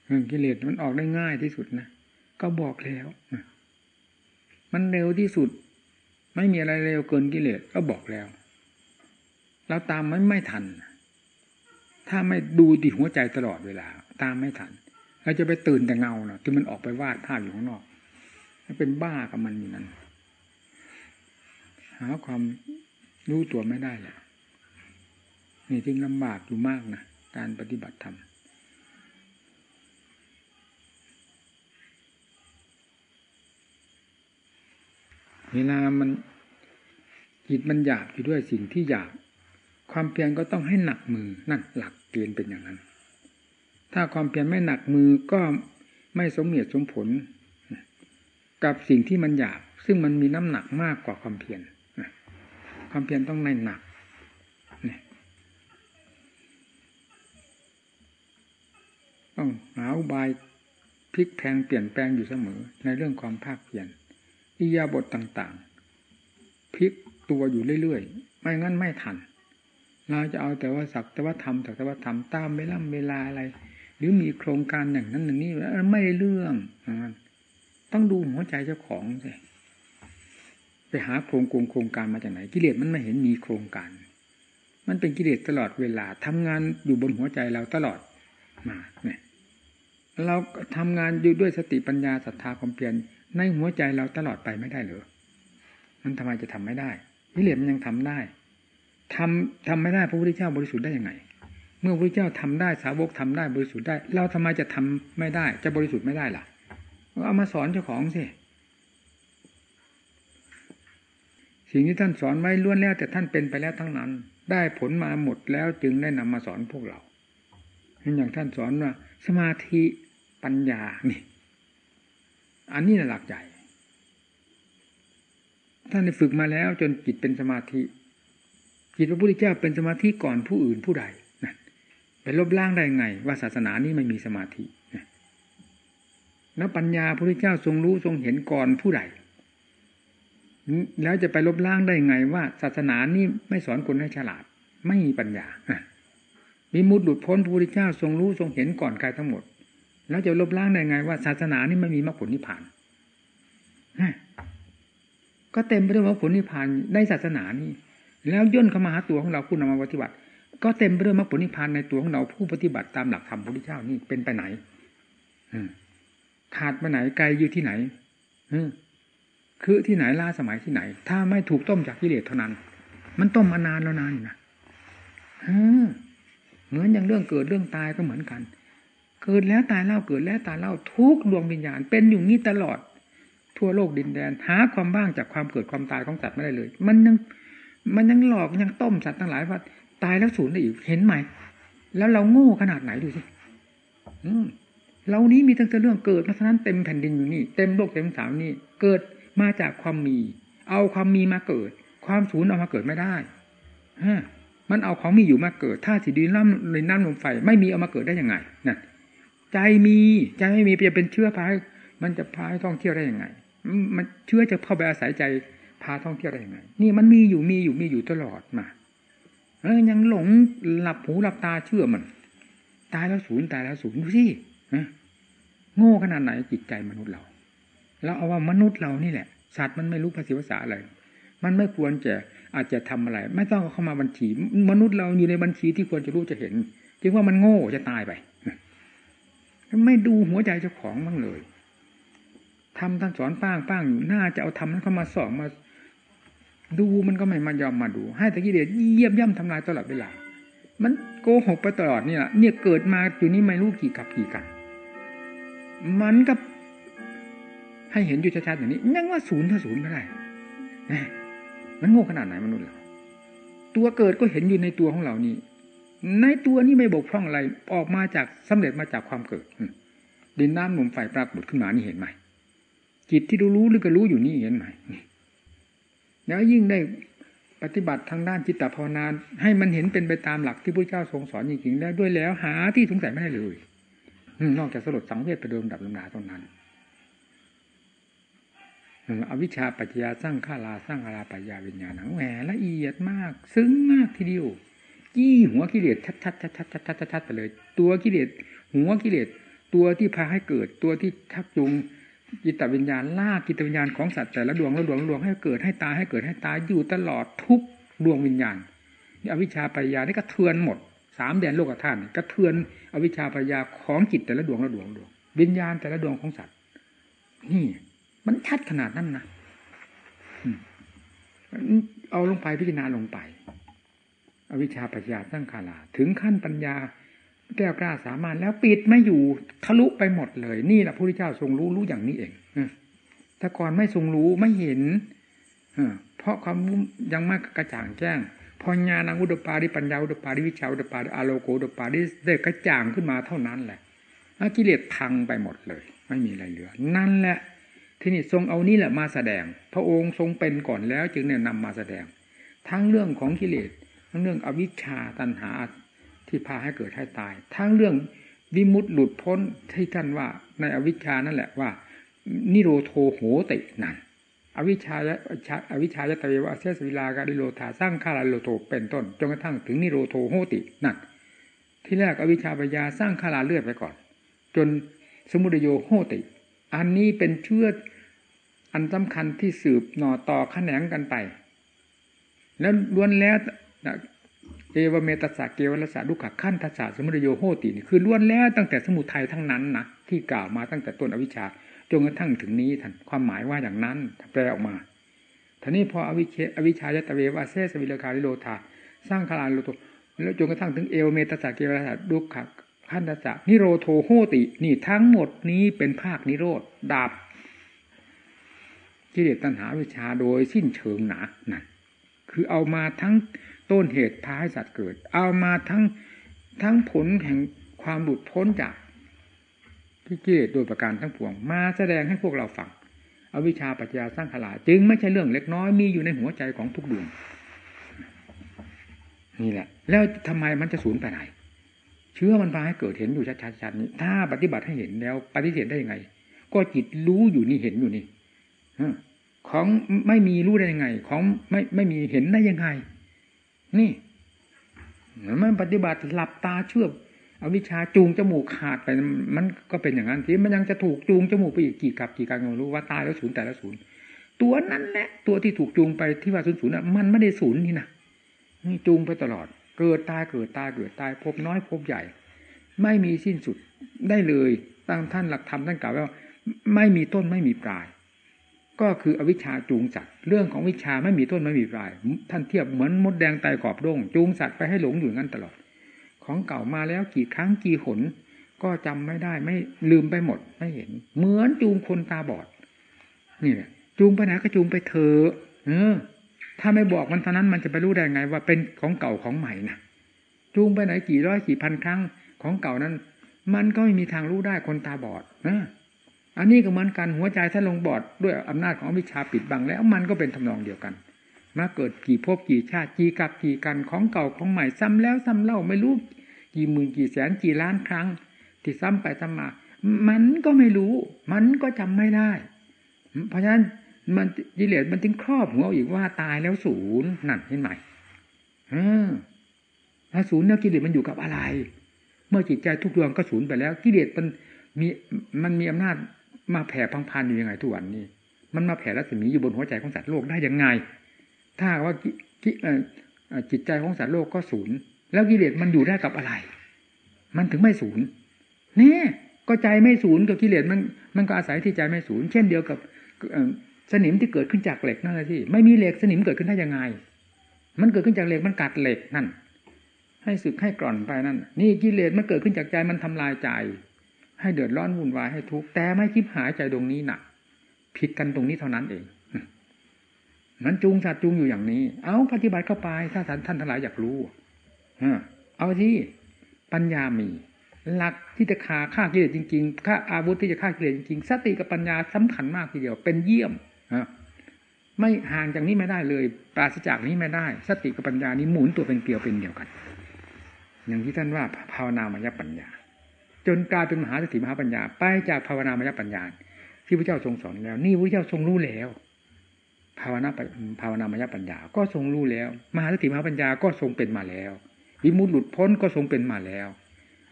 เรื่องกิเลสมันออกได้ง่ายที่สุดนะ ก็บอกแล้ว มันเร็วที่สุด ไม่มีอะไรเร็วเกินกิเลสก็บอกแล้วเราตามไม่ไม่ทัน ถ้าไม่ดูติหัวใจตลอดเวลา ตามไม่ทันเราจะไปตื่นแต่เงาเนาะที่มันออกไปวาดภาพอยู่ข้างนอกเป็นบ้ากับมันอยู่นั้นหาความรู้ตัวไม่ได้แหละนี่จึงลำบากอยู่มากนะการปฏิบัติธรรม เวลามันจิตมันอยากอยู่ด้วยสิ่งที่อยาก ความเพียรก็ต้องให้หนักมือนั่นหลักเกณฑ์เป็นอย่างนั้น ถ้าความเพียรไม่หนักมือก็ไม่สมเหตุสมผล กับสิ่งที่มันหยาบซึ่งมันมีน้ำหนักมากกว่าความเพียรความเพียรต้องในหนักต้องหาอุบายพลิกแพงเปลี่ยนแปลงอยู่เสมอในเรื่องความภาคเพียร อิยาบทต่างๆพลิกตัวอยู่เรื่อยๆ ไม่งั้นไม่ทัน เราจะเอาแต่ว่าสักแต่ว่าทำสักแต่ว่าทำตามเวลาเวลาอะไร หรือมีโครงการอย่างนั้นอย่างนี้ไม่เรื่องต้องดูหัวใจเจ้าของสิไปหาโครงโครงการมาจากไหน กิเลสมันไม่เห็นมีโครงการ มันเป็นกิเลสตลอดเวลาทำงานอยู่บนหัวใจเราตลอดมาเนี่ยเราทำงานอยู่ด้วยสติปัญญาศรัทธาความเพียร ในหัวใจเราตลอดไปไม่ได้หรือมันทำไมจะทำไม่ได้กิเลสมันยังทำได้ทำทำไม่ได้พระพุทธเจ้าบริสุทธิ์ได้ยังไง เมื่อพระพุทธเจ้าทำได้สาวกทำได้บริสุทธิ์ได้ เราทำไมจะทำไม่ได้ จะบริสุทธิ์ไม่ได้ล่ะเอามาสอนเจ้าของสิสิ่งที่ท่านสอนไว้ล้วนแล้ว แต่ท่านเป็นไปแล้วทั้งนั้น ได้ผลมาหมดแล้วจึงได้นำมาสอนพวกเราอย่างท่านสอนว่า สมาธิปัญญานี่ อันนี้นะหลักใหญ่ท่านได้ฝึกมาแล้วจนจิตเป็นสมาธิ จิตพระพุทธเจ้าเป็นสมาธิก่อนผู้อื่นผู้ใดนะไปลบล้างได้ไง ว่าศาสนานี้ไม่มีสมาธิแล้วปัญญาพระพุทธเจ้าทรงรู้ทรงเห็นก่อนผู้ใดแล้วจะไปลบล้างได้ไงว่า ศาสนานี้ไม่สอนคนให้ฉลาด ไม่มีปัญญามีมุดหลุดพ้นพระพุทธเจ้าทรงรู้ทรงเห็นก่อนใครทั้งหมด แล้วจะลบล้างได้ไง ว่าศาสนานี้ไม่มีมรรคผลนิพพานก็เต็มไปด้วยมรรคผลนิพพานในศาสนานี้แล้วย่นเข้ามาหาตัวของเราผู้นำมาปฏิบัติ ก็เต็มไปด้วยมรรคผลนิพพานในตัวของเราผู้ปฏิบัติตามหลักธรรมพระพุทธเจ้านี่เป็นไปไหนขาดไปไหนไกลอยู่ที่ไหนคือที่ไหนล่าสมัยที่ไหน ถ้าไม่ถูกต้มจากกิเลสเท่านั้น มันต้มมานานแล้วนานนะเหมือนอย่างเรื่องเกิดเรื่องตายก็เหมือนกัน เกิดแล้วตายเล่าเกิดแล้วตายเล่าทุกดวงวิญญาณเป็นอยู่นี้ตลอด ทั่วโลกดินแดนหาความบ้างจากความเกิดความตายของสัตว์ไม่ได้เลย มันยังมันยังหลอกยังต้มสัตว์ทั้งหลายว่าตายแล้วสูญได้อีกเห็นไหม แล้วเราโง่ขนาดไหนดูสิเรานี้มีตั้งแต่เรื่องเกิดเพราะฉะนั้นเต็มแผ่นดินอยู่นี่เต็มโลกเต็มสามนี่เกิดมาจากความมี เอาความมีมาเกิด ความสูญเอามาเกิดไม่ได้ฮะมันเอาของมีอยู่มาเกิดถ้าสีดินน้ำเลยน้ำลมไฟไม่มีเอามาเกิดได้ยังไงนั่น ใจมีใจไม่มีจะเป็นเชื้อพามันจะพาให้ท่องเที่ยวได้ยังไง มันเชื้อจะเข้าไปอาศัยใจพาท่องเที่ยวได้ยังไง นี่มันมีอยู่มีอยู่มีอยู่ตลอดมาเออยังหลงหลับหูหลับตาเชื่อมัน ตายแล้วศูนย์ตายแล้วศูนย์ดูสิโง่ขนาดไหนจิตใจมนุษย์เราเราเอาว่ามนุษย์เรานี่แหละสัตว์มันไม่รู้ภาษีภาษาอะไร มันไม่ควรจะอาจจะทำอะไร ไม่ต้องเข้ามาบัญชี มนุษย์เราอยู่ในบัญชีที่ควรจะรู้จะเห็นจึงว่ามันโง่จะตายไป ไม่ดูหัวใจเจ้าของบ้างเลยทำท่านสอนป้างป้างอยู่น่าจะเอาทำนั้นเข้ามาสอนมา ดูมันก็ไม่มายอมมาดู ให้ตะกี้เดียเยี่ยมย่ำทำลายตลอดเวลา มันโกหกไปตลอดนี่แหละเนี่ยเกิดมาอยู่นี่ไม่รู้กี่กับกี่กัน มันกับให้เห็นอยู่ชัดๆอย่างนี้ยังว่าศูนย์ถ้าศูนย์ไม่ได้มันโง่ขนาดไหนมนุษย์เราตัวเกิดก็เห็นอยู่ในตัวของเรานี่ ในตัวนี้ไม่บกพร่องอะไร ออกมาจากสำเร็จมาจากความเกิดดินน้ำลมไฟปรากฏขึ้นมานี่เห็นไหมจิตที่รู้รู้หรือก็รู้อยู่นี่เห็นไหมแล้วยิ่งได้ปฏิบัติทางด้านจิตตภาวนาให้มันเห็นเป็นไปตามหลักที่พระเจ้าทรงสอนจริงๆแล้วด้วยแล้วหาที่สงสัยไม่ได้เลยนอกจากสลดสังเวชไปโดยดับลำดาตรงนั้นอวิชชาปัจจยาสร้างข้าลาสร้างอาราปัญญาวิญญาณแหมละเอียดมาก ซึ้งมากทีเดียว จี้หัวกิเลสชัดชัดชัดชัดชัดชัดชัดไปเลย ตัวกิเลสหัวกิเลสตัวที่พาให้เกิดตัวที่ทักจูงจิตวิญญาณลากจิตวิญญาณของสัตว์แต่ละดวงละดวงละดวงให้เกิดให้ตายให้เกิดให้ตายอยู่ตลอดทุกดวงวิญญาณอวิชชาปัญญานี่ก็เทือนหมดสามแดนโลกธาตุก็เทือนอวิชชาปัญญาของจิตแต่ละดวงละดวงดวงวิญญาณแต่ละดวงของสัตว์นี่มันชัดขนาดนั้นนะเอาลงไปพิจารณาลงไป วิชชาปัญญาสร้างขาลา ถึงขั้นปัญญาแก้วกล้าสามารถแล้วปิดไม่อยู่ทะลุไปหมดเลย นี่แหละพระพุทธเจ้าทรงรู้รู้อย่างนี้เองแต่ก่อนไม่ทรงรู้ไม่เห็นเพราะความยังไม่กระจ่างแจ้ง พอญาณอุดปาริปัญญาอุดปาริวิชาอุดปาริอาโลโกอุดปาริได้กระจ่างขึ้นมาเท่านั้นแหละกิเลสพังไปหมดเลย ไม่มีอะไรเหลือ นั่นแหละที่นี่ทรงเอานี่แหละมาแสดง พระองค์ทรงเป็นก่อนแล้วจึงเนี่ยนำมาแสดง ทั้งเรื่องของกิเลส ทั้งเรื่องอวิชชาตัณหาที่พาให้เกิดให้ตาย ทั้งเรื่องวิมุตต์หลุดพ้นที่ท่านว่า ในอวิชชานั่นแหละว่า นิโรโทโหตินั่นอวิชชาและอวิชชายตะเววะเสสวิลากาดิโลธาสร้างคาราโลโทเป็นต้นจนกระทั่งถึงนิโรโทโหตินั่นที่แรกอวิชชาปัญญาสร้างคาราเลือดไปก่อน จนสมุทโยโหติ อันนี้เป็นเชื่ออันสำคัญที่สืบหน่อต่อขแขนงกันไป แล้วล้วนแล้ว เอวเมตสาเกวรสาดุขขั้นทัศสมุทโยโหตินี่คือล้วนแล้วตั้งแต่สมุทัยทั้งนั้นนะที่กล่าวมาตั้งแต่ต้นอวิชชาจนกระทั่งถึงนี้ท่านความหมายว่าอย่างนั้นแปลออกมาท่านี้พออวิเชอวิชายตเววาเซสวิลคาริโลธาสร้างคาราโลโตแล้วจนกระทั่งถึงเอวเมตสาเกวรสาดุขขั้นทัศนิโรโทโหตินี่ทั้งหมดนี้เป็นภาคนิโรธดาบกิเลสตัณหาวิชาโดยสิ้นเชิงหนานั่นคือเอามาทั้ง ต้นเหตุพาให้สัตว์เกิด เอามาทั้งทั้งผลแห่งความหลุดพ้นจากกิเลสโดยประการทั้งปวง มาแสดงให้พวกเราฟังอวิชชาปัจจยาสร้างขลาจึงไม่ใช่เรื่องเล็กน้อยมีอยู่ในหัวใจของทุกดวงนี่แหละ แล้วทำไมมันจะสูญไปไหน เชื่อมันพาให้เกิดเห็นอยู่ชัดๆนี้ ถ้าปฏิบัติให้เห็นแล้ว ปฏิเสธได้ยังไง ก็จิตรู้อยู่นี่เห็นอยู่นี่ของไม่มีรู้ได้ยังไง ของไม่ไม่มีเห็นได้ยังไง นี่มันปฏิบัติหลับตาเชื่ออวิชาจูงจมูกขาดไปมันก็เป็นอย่างนั้นที่มันยังจะถูกจูงจมูกไปอีกกี่กับกี่การก็รู้ว่าตายแล้วศูนย์แต่ละศูนย์ตัวนั้นแหละตัวที่ถูกจูงไปที่ว่าศูนย์ศูนย์มันไม่ได้ศูนย์นี่นะนี่จูงไปตลอด เกิดตายเกิดตายเกิดตายพบน้อยพบใหญ่ ไม่มีสิ้นสุดได้เลยตั้งท่านหลักธรรมท่านกล่าวว่า ไม่มีต้นไม่มีปลาย ก็คืออวิชชาจูงสัตว์เรื่องของวิชาไม่มีต้นไม่มีปลาย ท่านเทียบเหมือนมดแดงไตกรอบดงจูงสัตว์ไปให้หลงอยู่งั้นตลอด ของเก่ามาแล้วกี่ครั้งกี่หนก็จำไม่ได้ไม่ลืมไปหมดไม่เห็น เหมือนจูงคนตาบอด นี่แหละจูงไปไหนก็จูงไปเถอะเออ ถ้าไม่บอกมันเท่านั้นมันจะไปรู้ได้ไง ว่าเป็นของเก่าของใหม่นะจูงไปไหนกี่ร้อยกี่พันครั้งของเก่านั้น มันก็ไม่มีทางรู้ได้คนตาบอดนะ อันนี้ก็เหมือนกันหัวใจถ้าลงบอดด้วยอำนาจของวิชาปิดบังแล้วมันก็เป็นทำนองเดียวกัน มาเกิดกี่ภพกี่ชาติกี่กับกี่กันของเก่าของใหม่ซ้ำแล้วซ้ำเล่าไม่รู้กี่หมื่นกี่แสนกี่ล้านครั้ง ที่ซ้ำไปซ้ำมา มันก็ไม่รู้ มันก็จำไม่ได้ เพราะฉะนั้นมันกิเลสมันจึงครอบหัวอีกว่าตายแล้วศูนย์นั่นเห็นไหมเออแล้วศูนย์แล้วกิเลสมันอยู่กับอะไร เมื่อจิตใจทุกดวงก็ศูนย์ไปแล้ว กิเลสมันมีมันมีอำนาจ มาแผ่พังพันอยู่ยังไงทุกวันนี้มันมาแผ่รัศมีอยู่บนหัวใจของสัตว์โลกได้ยังไง ถ้าว่าจิตใจของสัตว์โลกก็ศูนย์แล้วกิเลสมันอยู่ได้กับอะไร มันถึงไม่ศูนย์นี่ก็ใจไม่ศูนย์กับกิเลสมันมันก็อาศัยที่ใจไม่ศูนย์เช่นเดียวกับสนิมที่เกิดขึ้นจากเหล็กนั่นแหละที่ไม่มีเหล็กสนิมเกิดขึ้นได้ยังไง มันเกิดขึ้นจากเหล็กมันกัดเหล็กนั่น ให้สึกให้กร่อนไปนั่น นี่กิเลสมันเกิดขึ้นจากใจมันทำลายใจ ให้เดือดร้อนวุ่นวายให้ทุกข์แต่ไม่คิดหายใจตรงนี้หนักผิดกันตรงนี้เท่านั้นเองมันจูงสัตว์จูงอยู่อย่างนี้ เอาปฏิบัติเข้าไปถ้าท่านท่านทั้งหลายอยากรู้เอาที่ปัญญามี หลักที่จะฆ่าฆ่ากิเลสจริงๆฆ่าอาวุธที่จะฆ่ากิเลสจริงๆสติกับปัญญาสำคัญมากทีเดียว เป็นเยี่ยมไม่ห่างจากนี้ไม่ได้เลย ปราศจากนี้ไม่ได้ สติกับปัญญานี้หมุนตัวเป็นเกลียวเป็นเดียวกัน อย่างที่ท่านว่าภาวนามายปัญญา จนกลายเป็นมหาสติมหาปัญญา ไปจากภาวนามยปัญญา ที่พระเจ้าทรงสอนแล้ว นี่พระเจ้าทรงรู้แล้ว ภาวนาภาวนามยปัญญา ก็ทรงรู้แล้ว มหาสติมหาปัญญาก็ทรงเป็นมาแล้ว วิมุตติหลุดพ้นก็ทรงเป็นมาแล้ว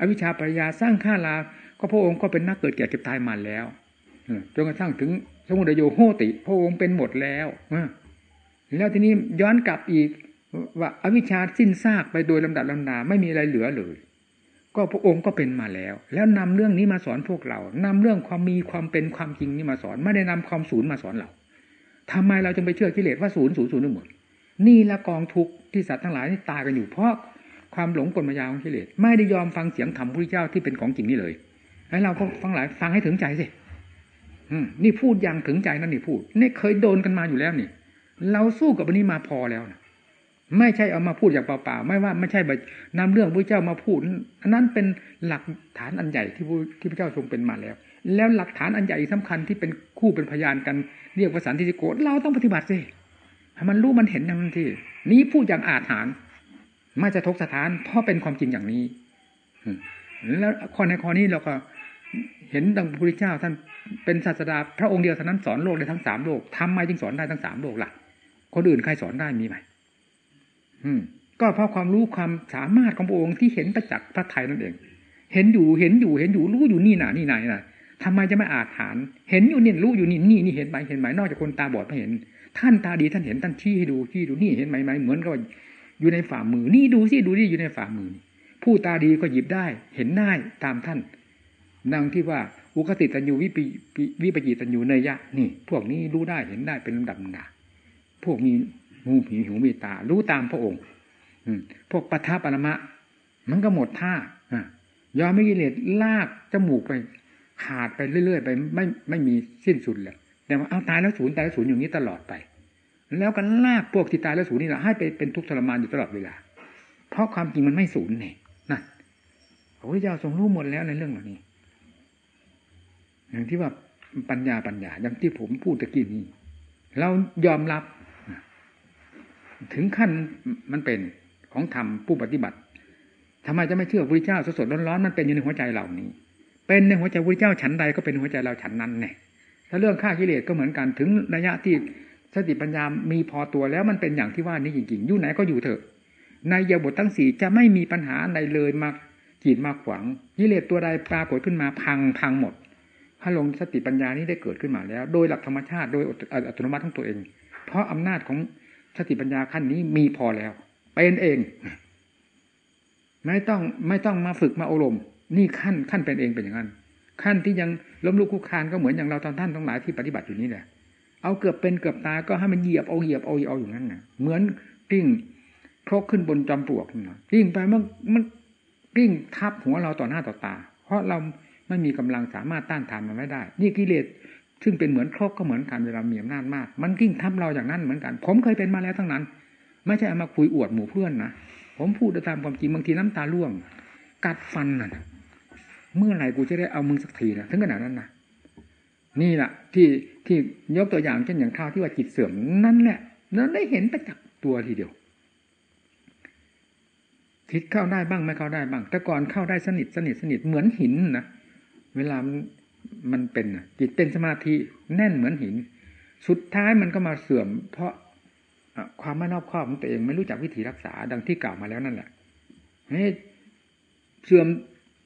อวิชชาปัญญาสร้างข้าลาก็พระองค์ก็เป็นนักเกิดแก่เก็บตายมาแล้วจนกระทั่งถึงสมุทัยโยโหติ พระองค์เป็นหมดแล้วแล้วทีนี้ย้อนกลับอีกว่าอวิชชาสิ้นซากไปโดยลำดับลำดาไม่มีอะไรเหลือเลย ก็พระองค์ก็เป็นมาแล้ว แล้วนำเรื่องนี้มาสอนพวกเรานำเรื่องความมีความเป็นความจริงนี้มาสอน ไม่ได้นำความศูนย์มาสอนเราทำไมเราจึงไปเชื่อกิเลสว่าศูนย์ศูนย์ศูนย์หมดนี่ละกองทุกข์ที่สัตว์ทั้งหลายนี่ตายกันอยู่เพราะความหลงกลมายาของกิเลสไม่ได้ยอมฟังเสียงธรรมพระเจ้าที่เป็นของจริงนี่เลยให้เราก็ฟังหลายฟังให้ถึงใจสินี่พูดอย่างถึงใจนั่นนี่พูด นี่เคยโดนกันมาอยู่แล้วนี่ เราสู้กับอันนี้มาพอแล้วนะ ไม่ใช่เอามาพูดอย่างเปล่าๆไม่ว่าไม่ใช่แบบนำเรื่องพระเจ้ามาพูดอันนั้นเป็นหลักฐานอันใหญ่ที่ที่พระเจ้าทรงเป็นมาแล้ว แล้วหลักฐานอันใหญ่สำคัญที่เป็นคู่เป็นพยานกันเรียกว่าสันติโกเราต้องปฏิบัติสิให้มันรู้มันเห็นอย่างนั้นที่นี้พูดอย่างอาถรรพ์ไม่จะทกสถาน เพราะเป็นความจริงอย่างนี้แล้วข้อในข้อนี้เราก็เห็นดังพระพุทธเจ้าท่านเป็นศาสดาพระองค์เดียวเท่านั้นสอนโลกได้ทั้งสามโลกทำไมจึงสอนได้ทั้งสามโลกล่ะ คนอื่นใครสอนได้มีไหม ก็เพราะความรู้ความสามารถของพระองค์ที่เห็นประจักษ์พระไทยนั่นเอง เห็นอยู่เห็นอยู่เห็นอยู่รู้อยู่นี่น่ะนี่ไหนน่ะทำไมจะไม่อาจฐานเห็นอยู่นี่รู้อยู่นี่นี่นี่เห็นไหมเห็นไหมนอกจากคนตาบอดไม่เห็น ท่านตาดีท่านเห็นท่านชี้ให้ดูชี้ดูนี่เห็นไหมไหมเหมือนกับอยู่ในฝ่ามือ นี่ดูสิดูนี่อยู่ในฝ่ามือ ผู้ตาดีก็หยิบได้ เห็นได้ตามท่านดังที่ว่าอุคติตัญญูวิปวิปจิตัญญูเนยะนี่ พวกนี้รู้ได้เห็นได้เป็นลำดับหนาพวกมี หูผีหูมีตา รู้ตามพระองค์ อืพวกปัทภปรมะ มันก็หมดท่ายอมไม่กิเลสลากจมูกไปขาดไปเรื่อยๆไปไม่ไม่มีสิ้นสุดเลยแต่ว่าเอาตายแล้วศูนย์ตายแล้วศูนย์อย่างนี้ตลอดไป แล้วก็ลากพวกที่ตายแล้วศูนย์นี่แหละให้ไปเป็นทุกข์ทรมานอยู่ตลอดเวลา เพราะความจริงมันไม่ศูนย์เนี่ยนั่นพระพุทธเจ้าทรงรู้หมดแล้วในเรื่องเหล่านี้ อย่างที่ว่าปัญญาปัญญาอย่างที่ผมพูดตะกี้นี้ เรายอมรับ ถึงขั้นมันเป็นของธรรมผู้ปฏิบัติทำไมจะไม่เชื่อพระพุทธเจ้าสดๆร้อนๆมันเป็นอยู่ในหัวใจเหล่านี้ เป็นในหัวใจพระเจ้าฉันใดก็เป็นหัวใจเราฉันนั้นเนี่ยถ้าเรื่องฆ่ากิเลสก็เหมือนกันถึงระยะที่สติปัญญามีพอตัวแล้วมันเป็นอย่างที่ว่านี้จริงๆอยู่ไหนก็อยู่เถอะ ในยาบททั้งสี่จะไม่มีปัญหาใดเลยมาจีดมาขวางกิเลสตัวใดปรากฏขึ้นมาพังพังหมดถ้าลงสติปัญญานี้ได้เกิดขึ้นมาแล้ว โดยหลักธรรมชาติโดยอัตโนมัติทั้งตัวเอง เพราะอำนาจของ สติปัญญาขั้นนี้มีพอแล้ว เป็นเอง ไม่ต้องไม่ต้องมาฝึกมาอบรมนี่ขั้นขั้นเป็นเองเป็นอย่างนั้น ขั้นที่ยังล้มลุกคุกคานก็เหมือนอย่างเราตอนท่านทั้งหลายที่ปฏิบัติอยู่นี้แหละเอาเกือบเป็นเกือบตายก็ให้มันเหยียบเอาเหยียบเอาเอาอย่างนั้นนะเหมือนกิ้งโครกขึ้นบนจอมปลวกนะกิ้งไปมันมันกิ้งทับหัวเราต่อหน้าต่อตา เพราะเราไม่มีกำลังสามารถต้านทานมันไม่ได้ นี่กิเลส ซึ่งเป็นเหมือนครกก็เหมือนกันเวลามีอำนาจมาก มันกิ้งทับเราอย่างนั้นเหมือนกัน ผมเคยเป็นมาแล้วทั้งนั้น ไม่ใช่เอามาคุยอวดหมู่เพื่อนนะผมพูดตามความจริงบางทีน้ำตาร่วง กัดฟันน่ะเมื่อไหร่กูจะได้เอามึงสักทีนะถึงขนาดนั้นนะนี่แหละที่ที่ยกตัวอย่างเช่นอย่างข้าวที่ว่าจิตเสื่อมนั่นแหละนั้นได้เห็นไปจากตัวทีเดียวทิศเข้าได้บ้างไม่เข้าได้บ้าง แต่ก่อนเข้าได้สนิทสนิทสนิทเหมือนหินนะเวลา มันเป็นจิตเป็นสมาธิแน่นเหมือนหิน สุดท้ายมันก็มาเสื่อม เพราะความไม่นอบคอบของตัวเองไม่รู้จักวิธีรักษาดังที่กล่าวมาแล้วนั่นแหละเสื่อม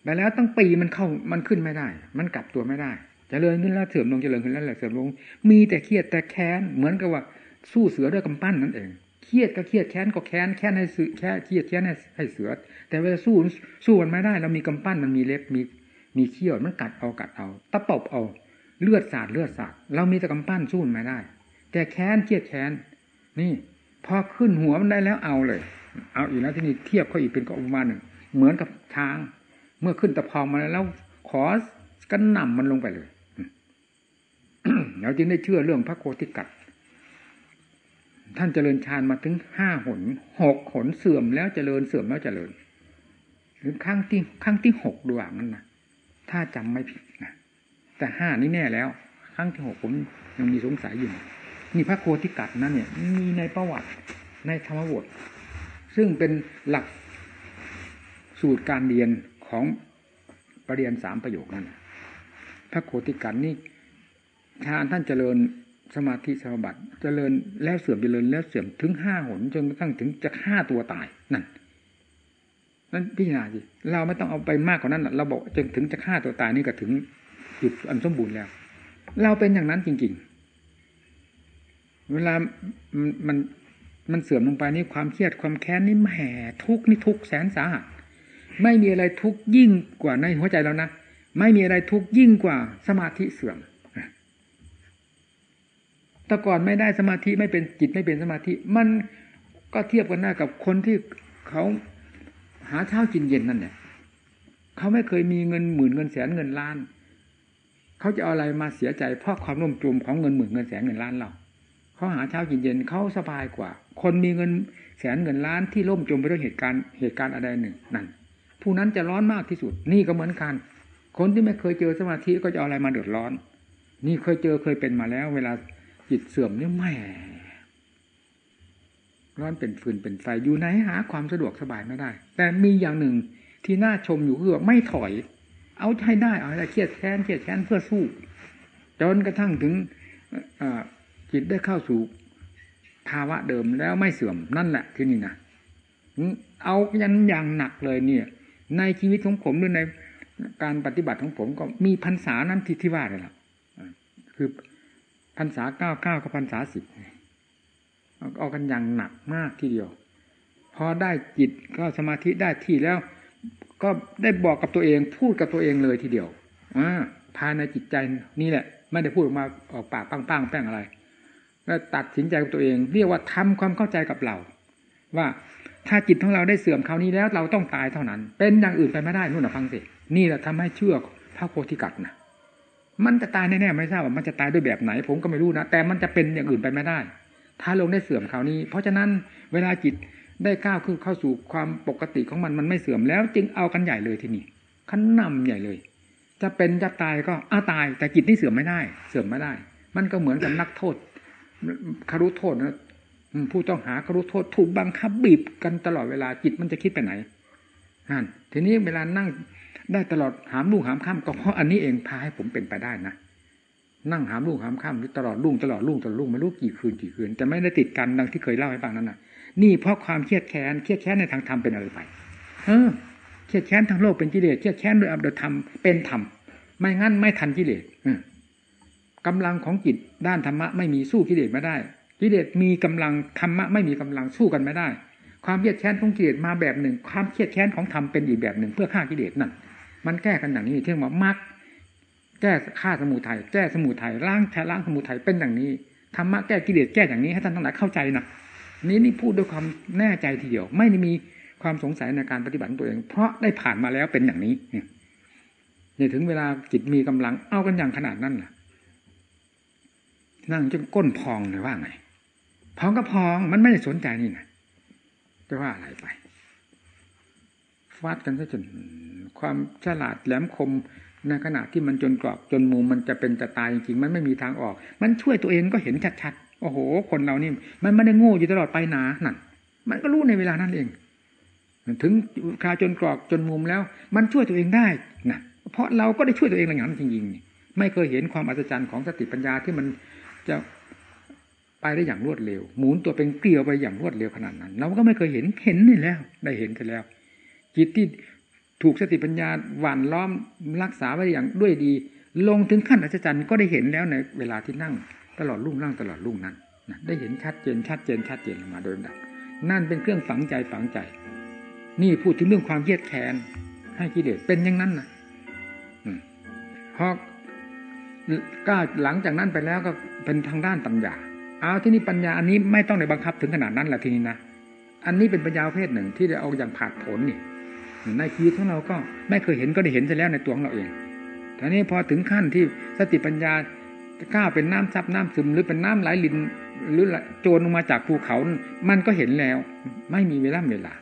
ไปแล้วตั้งปีมันเข้ามันขึ้นไม่ได้ มันกลับตัวไม่ได้จเจริญขึ้นแล้วเสื่อมลงเจริญขึ้นแล้วแหละเสื่อมลง มีแต่เครียดแต่แค้นเหมือนกับว่าสู้เสือด้วยกำปั้นนั่นเองเครียดก็เครียดแค้นก็แค้นแค้นให้เสือแค่เครียดแค้นให้เสือ แต่เวลาสู้สู้มันไม่ได้ เรามีกำปั้นมันมีเล็บมี มีเขี้ยวมันกัดเอากัดเอาตะปบเอาเลือดสาดเลือดสาดเรามีต่กำปั้นสู้มันไม่ได้ แต่แค้นเครียดแค้นนี่ พอขึ้นหัวมันได้แล้วเอาเลย เอาอีกแล้วที่นี่เทียบเขาอีกเป็นก็ประมาณหนึ่งเหมือนกับช้าง เมื่อขึ้นตะพองมาแล้ว ขอกันนำมันลงไปเลยเราจึงได้เชื่อเรื่องพระโคติกัดท่านเจริญฌานมาถึงห้าหนหกหนเสื่อมแล้วเจริญเสื่อมแล้วเจริญถึงครั้งที่ครั้งที่หกดวยนั่นนะ ถ้าจำไม่ผิดนะแต่ห้านี่แน่แล้วครั้งที่หกผมยังมีสงสัยอยู่นี่พระโคติกัดนั้นเนี่ย มีในประวัติในธรรมบทซึ่งเป็นหลักสูตรการเรียนของปรริญญาสามประโยคนั้นพระโคติกันนี่ทานท่านเจริญสมาธิสมาบัติเจริญแล้วเสื่อมเจริญแล้วเสื่อมถึงห้าหนจนกระทั่งถึงจะฆ่าตัวตายนั่น นั่นพิจารณาสิเราไม่ต้องเอาไปมากกว่านั้นเราบอกจนถึงจะฆ่าตัวตายนี่ก็ถึงจุดอันสมบูรณ์แล้ว เราเป็นอย่างนั้นจริง ๆ เวลามันมันเสื่อมลงไปนี่ความเครียดความแค้นนี่แหมทุกนี่ทุกแสนสาหัสไม่มีอะไรทุกยิ่งกว่าในหัวใจเรานะไม่มีอะไรทุกยิ่งกว่าสมาธิเสื่อมแต่ก่อนไม่ได้สมาธิไม่เป็นจิตไม่เป็นสมาธิ มันก็เทียบกันได้กับคนที่เขา หาเช้ากินเย็นนั่นแหละเขาไม่เคยมีเงินหมื่นเงินแสนเงินล้าน เขาจะเอาอะไรมาเสียใจเพราะความร่มจมของเงินหมื่นเงินแสนเงินล้านเราเขาหาเช้ากินเย็นเขาสบายกว่า คนมีเงินแสนเงินล้านที่ล่มจมไปด้วยเหตุการณ์เหตุการณ์อะไรหนึ่งนั่นผู้นั้นจะร้อนมากที่สุด นี่ก็เหมือนกัน คนที่ไม่เคยเจอสมาธิก็จะเอาอะไรมาเดือดร้อน นี่เคยเจอเคยเป็นมาแล้ว เวลาจิตเสื่อมเนี่ยแหม ร้อนเป็นฟืนเป็นไฟอยู่ไหนหา ความสะดวกสบายไม่ได้ แต่มีอย่างหนึ่งที่น่าชมอยู่คือไม่ถอย เอาใช้ได้เอาอะไรเครียดแค้นเครียดแค้นเพื่อสู้จนกระทั่งถึงจิตได้เข้าสู่ภาวะเดิมแล้วไม่เสื่อมนั่นแหละที่นี่นะเอายันอย่างหนักเลยเนี่ย ในชีวิตของผมหรือในการปฏิบัติของผมก็มีพรรษานั้นที่ที่ว่าเลยล่ะคือพรรษาเก้าเก้ากับพรรษาสิบ เอากันอย่างหนักมากทีเดียว พอได้จิตก็สมาธิได้ที่แล้ว ก็ได้บอกกับตัวเอง พูดกับตัวเองเลยทีเดียวอ่าภายในจิตใจนี่แหละ ไม่ได้พูดออกมาออกปากปังๆแป้งอะไรแล้วตัดสินใจกับตัวเอง เรียกว่าทำความเข้าใจกับเรา ว่าถ้าจิตของเราได้เสื่อมคราวนี้แล้ว เราต้องตายเท่านั้น เป็นอย่างอื่นไปไม่ได้นู่นนะฟังสินี่แหละทำให้เชื่อพระโคติกัดนะมันจะตายแน่ๆไม่ทราบว่ามันจะตายด้วยแบบไหน ผมก็ไม่รู้นะแต่มันจะเป็นอย่างอื่นไปไม่ได้ ถ้าลงได้เสื่อมคราวนี้ เพราะฉะนั้นเวลาจิตได้ก้าวขึ้นเข้าสู่ความปกติของมันมันไม่เสื่อมแล้ว จึงเอากันใหญ่เลยที่นี่ขั้นนำใหญ่เลย จะเป็นจะตายก็อาตาย แต่จิตนี่เสื่อมไม่ได้ เสื่อมไม่ได้ มันก็เหมือนกับนักโทษคารุโทษนะผู้ต้องหาคารุโทษถูกบังคับบีบกันตลอดเวลาจิตมันจะคิดไปไหนนั่นทีนี้เวลานั่งได้ตลอดหามลูกหามข้ามก็เพราะอันนี้เองพาให้ผมเป็นไปได้นะ นั่งหามลูกหามข้ามตลอดลุ่งตลอดลุ่งตลอดลุ่งไม่รู้กี่คืนกี่คืนแต่ไม่ได้ติดกันดังที่เคยเล่าให้ฟังนั้นน่ะ นี่เพราะความเครียดแค้นเครียดแค้นในทางธรรมเป็นอะไรไป เออเครียดแค้นทางโลกเป็นกิเลสเครียดแค้นโดยอัตธรรมเป็นธรรมไม่งั้นไม่ทันกิเลสกำลังของจิตด้านธรรมะไม่มีสู้กิเลสไม่ได้กิเลสมีกำลังธรรมะไม่มีกำลังสู้กันไม่ได้ ความเครียดแค้นของกิเลสมาแบบหนึ่ง ความเครียดแค้นของธรรมเป็นอีกแบบหนึ่งเพื่อฆ่ากิเลสนั่นมันแก้กันอย่างนี้เที่ยงว่ามัก แก้ฆ่าสมุทัยแก้สมุทัยล้างล้างสมุทัยเป็นอย่างนี้ธรรมะแก้กิเลสแก้อย่างนี้ให้ท่านทั้งหลายเข้าใจนะนี้นี่พูดด้วยความแน่ใจทีเดียว ไม่ได้มีความสงสัยในการปฏิบัติตัวเอง เพราะได้ผ่านมาแล้วเป็นอย่างนี้เนี่ยถึงเวลาจิตมีกำลังเอากันอย่างขนาดนั้นล่ะนั่งจนก้นพองเลยว่าไงพองก็พองมันไม่ได้สนใจนี่นะจะว่าอะไรไปฟาดกันซะจนความฉลาดแหลมคม ในขณะที่มันจนกรอบจนมุมมันจะเป็นจะตายจริงๆมันไม่มีทางออก มันช่วยตัวเองก็เห็นชัดๆโอ้โห คนเรานี่ มันไม่ได้โง่อยู่ตลอดไปนานั่นมันก็รู้ในเวลานั้นเอง ถึงคาจนกรอบจนมุมแล้ว มันช่วยตัวเองได้นะเพราะเราก็ได้ช่วยตัวเองอย่างนั้นจริงๆไม่เคยเห็นความอัศจรรย์ของสติปัญญาที่มันจะไปได้อย่างรวดเร็ว หมุนตัวเป็นเกลียวไปอย่างรวดเร็วขนาดนั้น เราก็ไม่เคยเห็นเห็นนี่แล้ว ได้เห็นกันแล้ว จิตที่ ถูกสติปัญญาหว่านล้อมรักษาไว้อย่างด้วยดี ลงถึงขั้นอัศจรรย์ก็ได้เห็นแล้วในเวลาที่นั่ง ตลอดรุ่งร่างตลอดรุ่งนั้นนะได้เห็นชัดเจนชัดเจนชัดเจนมาโดยลำดับนั่นเป็นเครื่องฝังใจฝังใจ นี่พูดถึงเรื่องความเครียดแค้นให้กิเลสเป็นอย่างนั้นนะพอก็หลังจากนั้นไปแล้วก็เป็นทางด้านปัญญา เอาที่นี่ปัญญาอันนี้ไม่ต้องในบังคับถึงขนาดนั้นแหละทีนี้นะ อันนี้เป็นปัญญาเพศหนึ่งที่ได้เอาอย่างผาดผลนี่ ในชีวิตของเราก็ไม่เคยเห็นก็ได้เห็นซะแล้วในตัวของเราเองทีนี้พอถึงขั้นที่สติปัญญาก้าวเป็นน้ำซับน้ำซึมหรือเป็นน้ำไหลลินหรือโจรลงมาจากภูเขา มันก็เห็นแล้ว ไม่มีเวลาเวลา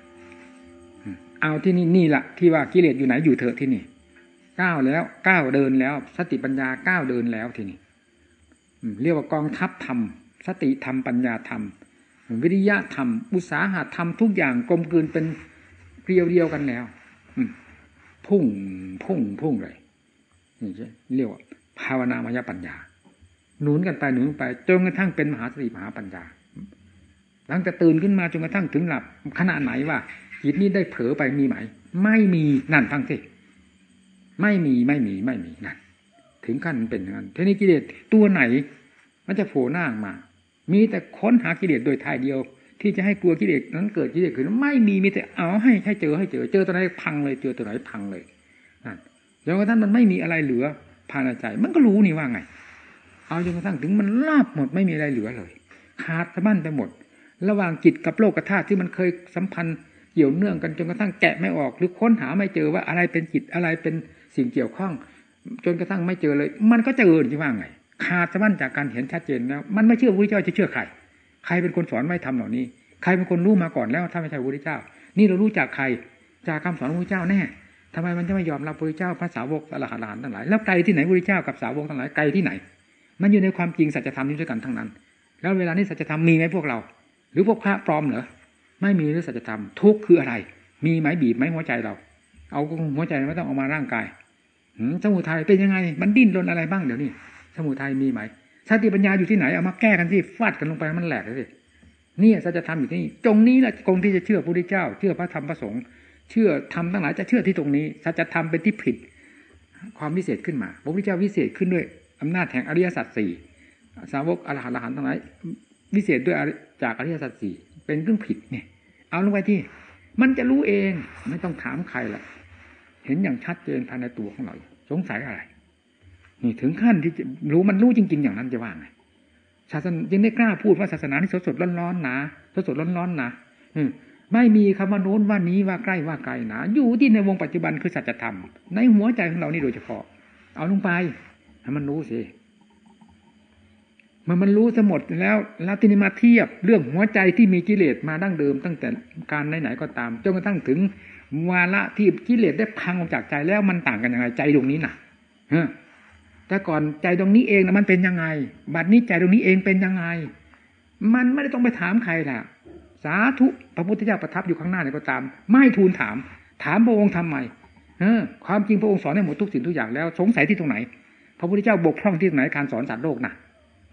เอาที่นี่นี่แหละที่ว่ากิเลสอยู่ไหนอยู่เถอะที่นี่ก้าวแล้วก้าวเดินแล้ว สติปัญญาก้าวเดินแล้วที่นี้เรียกว่ากองทัพธรรม สติธรรมปัญญาธรรม วิริยะธรรม อุตสาหะธรรมทุกอย่างกลมกลืนเป็น เรียวเดียวกันแล้วพุ่งพุ่งพุ่งเลยนี่ใช่เรียกว่าภาวนามายปัญญา หนุนกันไปหนุนไปจนกระทั่งเป็นมหาสติมหาปัญญา หลังจากตื่นขึ้นมาจนกระทั่งถึงหลับขนาดไหนว่าจิตนี้ได้เผลอไปมีไหม ไม่มีนั่นทั้งสิไม่มีไม่มีไม่มีนั่นถึงขั้นเป็นอย่างนั้นทีนี้กิเลสตัวไหน มันจะโผล่หน้ามา มีแต่ค้นหากิเลสโดยทายเดียว ที่จะให้กลัวกิเลสนั้นเกิดกิเลสขึ้นไม่มีมีแต่เอาให้ให้เจอให้เจอเจอตัวไหนพังเลยเจอตัวไหนพังเลยนั่นจนกระทั่งมันไม่มีอะไรเหลือภายในใจ มันก็รู้นี่ว่าไง เอาจนกระทั่งถึงมันลาบหมดไม่มีอะไรเหลือเลยขาดสะบั้นไปหมด ระหว่างจิตกับโลกธาตุที่มันเคยสัมพันธ์เกี่ยวเนื่องกันจนกระทั่งแกะไม่ออก หรือค้นหาไม่เจอว่าอะไรเป็นจิตอะไรเป็นสิ่งเกี่ยวข้อง จนกระทั่งไม่เจอเลย มันก็เจอที่ว่าไงขาดสะบั้นจากการเห็นชัดเจนแล้ว มันไม่เชื่อพระเจ้าจะเชื่อใคร ใครเป็นคนสอนไม่ทำเหล่านี้ ใครเป็นคนรู้มาก่อนแล้วถ้าไม่ใช่พระพุทธเจ้า นี่เรารู้จากใครจากคำสอนพระพุทธเจ้าแน่ทำไมมันจะไม่ยอมรับพระพุทธเจ้าพระสาวกอรหันต์ทั้งหลายแล้วไกลที่ไหนพระพุทธเจ้ากับสาวกทั้งหลายไกลที่ไหน มันอยู่ในความจริงสัจธรรมนี้ด้วยกันทั้งนั้น แล้วเวลานี้สัจธรรมมีไหมพวกเรา หรือพวกพระปลอมเหรอไม่มีหรือสัจธรรมทุกคืออะไร มีไหมบีบไหมหัวใจเรา เอาหัวใจไม่ต้องเอามาร่างกายสมุทัยเป็นยังไง มันดิ้นรนอะไรบ้างเดี๋ยวนี้สมุทัยมีไหม สติปัญญาอยู่ที่ไหนเอามาแก้กันสิฟาดกันลงไปมันแหลกเลยสินี่สัจธรรมอยู่ที่นี่ตรงนี้แหละคงที่จะเชื่อพระพุทธเจ้า เชื่อพระธรรมพระสงฆ์เชื่อธรรมทั้งหลายจะเชื่อที่ตรงนี้สัจธรรมเป็นที่ผิด ความวิเศษขึ้นมาพระพุทธเจ้าวิเศษขึ้นด้วยอำนาจแห่งอริยสัจสี่สาวกอรหันต์อรหันต์ทั้งหลายวิเศษด้วยจากอริยสัจสี่เป็นเรื่องผิดเนี่ยเอาลงไปที่ มันจะรู้เองไม่ต้องถามใครละเห็นอย่างชัดเจนภายในตัวของเรา สงสัยอะไร นี่ถึงขั้นที่รู้มันรู้จริง ๆ อย่างนั้นจะว่าไงศาสนาจึงได้กล้าพูดว่าศาสนาที่สดสดร้อนๆนะสดสดร้อนๆนะไม่มีคำว่าโน้นว่านี้ว่าใกล้ว่าไกลนะอยู่ที่ในวงปัจจุบันคือสัจธรรม ในหัวใจของเรานี่โดยเฉพาะ เอาลงไปให้มันรู้สิมันมันรู้สมดแล้วแล้วที่นี้มาเทียบเรื่องหัวใจที่มีกิเลสมาดั้งเดิม ตั้งแต่การไหนๆก็ตามจนกระทั่งถึงวาระที่กิเลสได้พังออกจากใจแล้วมันต่างกันยังไงใจตรงนี้น่ะ แต่ก่อนใจตรงนี้เองนะมันเป็นยังไง บัดนี้ใจตรงนี้เองเป็นยังไง มันไม่ได้ต้องไปถามใครแหละสาธุพระพุทธเจ้าประทับอยู่ข้างหน้านี่ก็ตาม ไม่ทูลถาม ถามพระองค์ทำไมเออความจริงพระองค์สอนให้หมดทุกสิ่งทุกอย่างแล้วสงสัยที่ตรงไหน พระพุทธเจ้าบกพร่องที่ตรงไหนการสอนสัตว์โลกน่ะ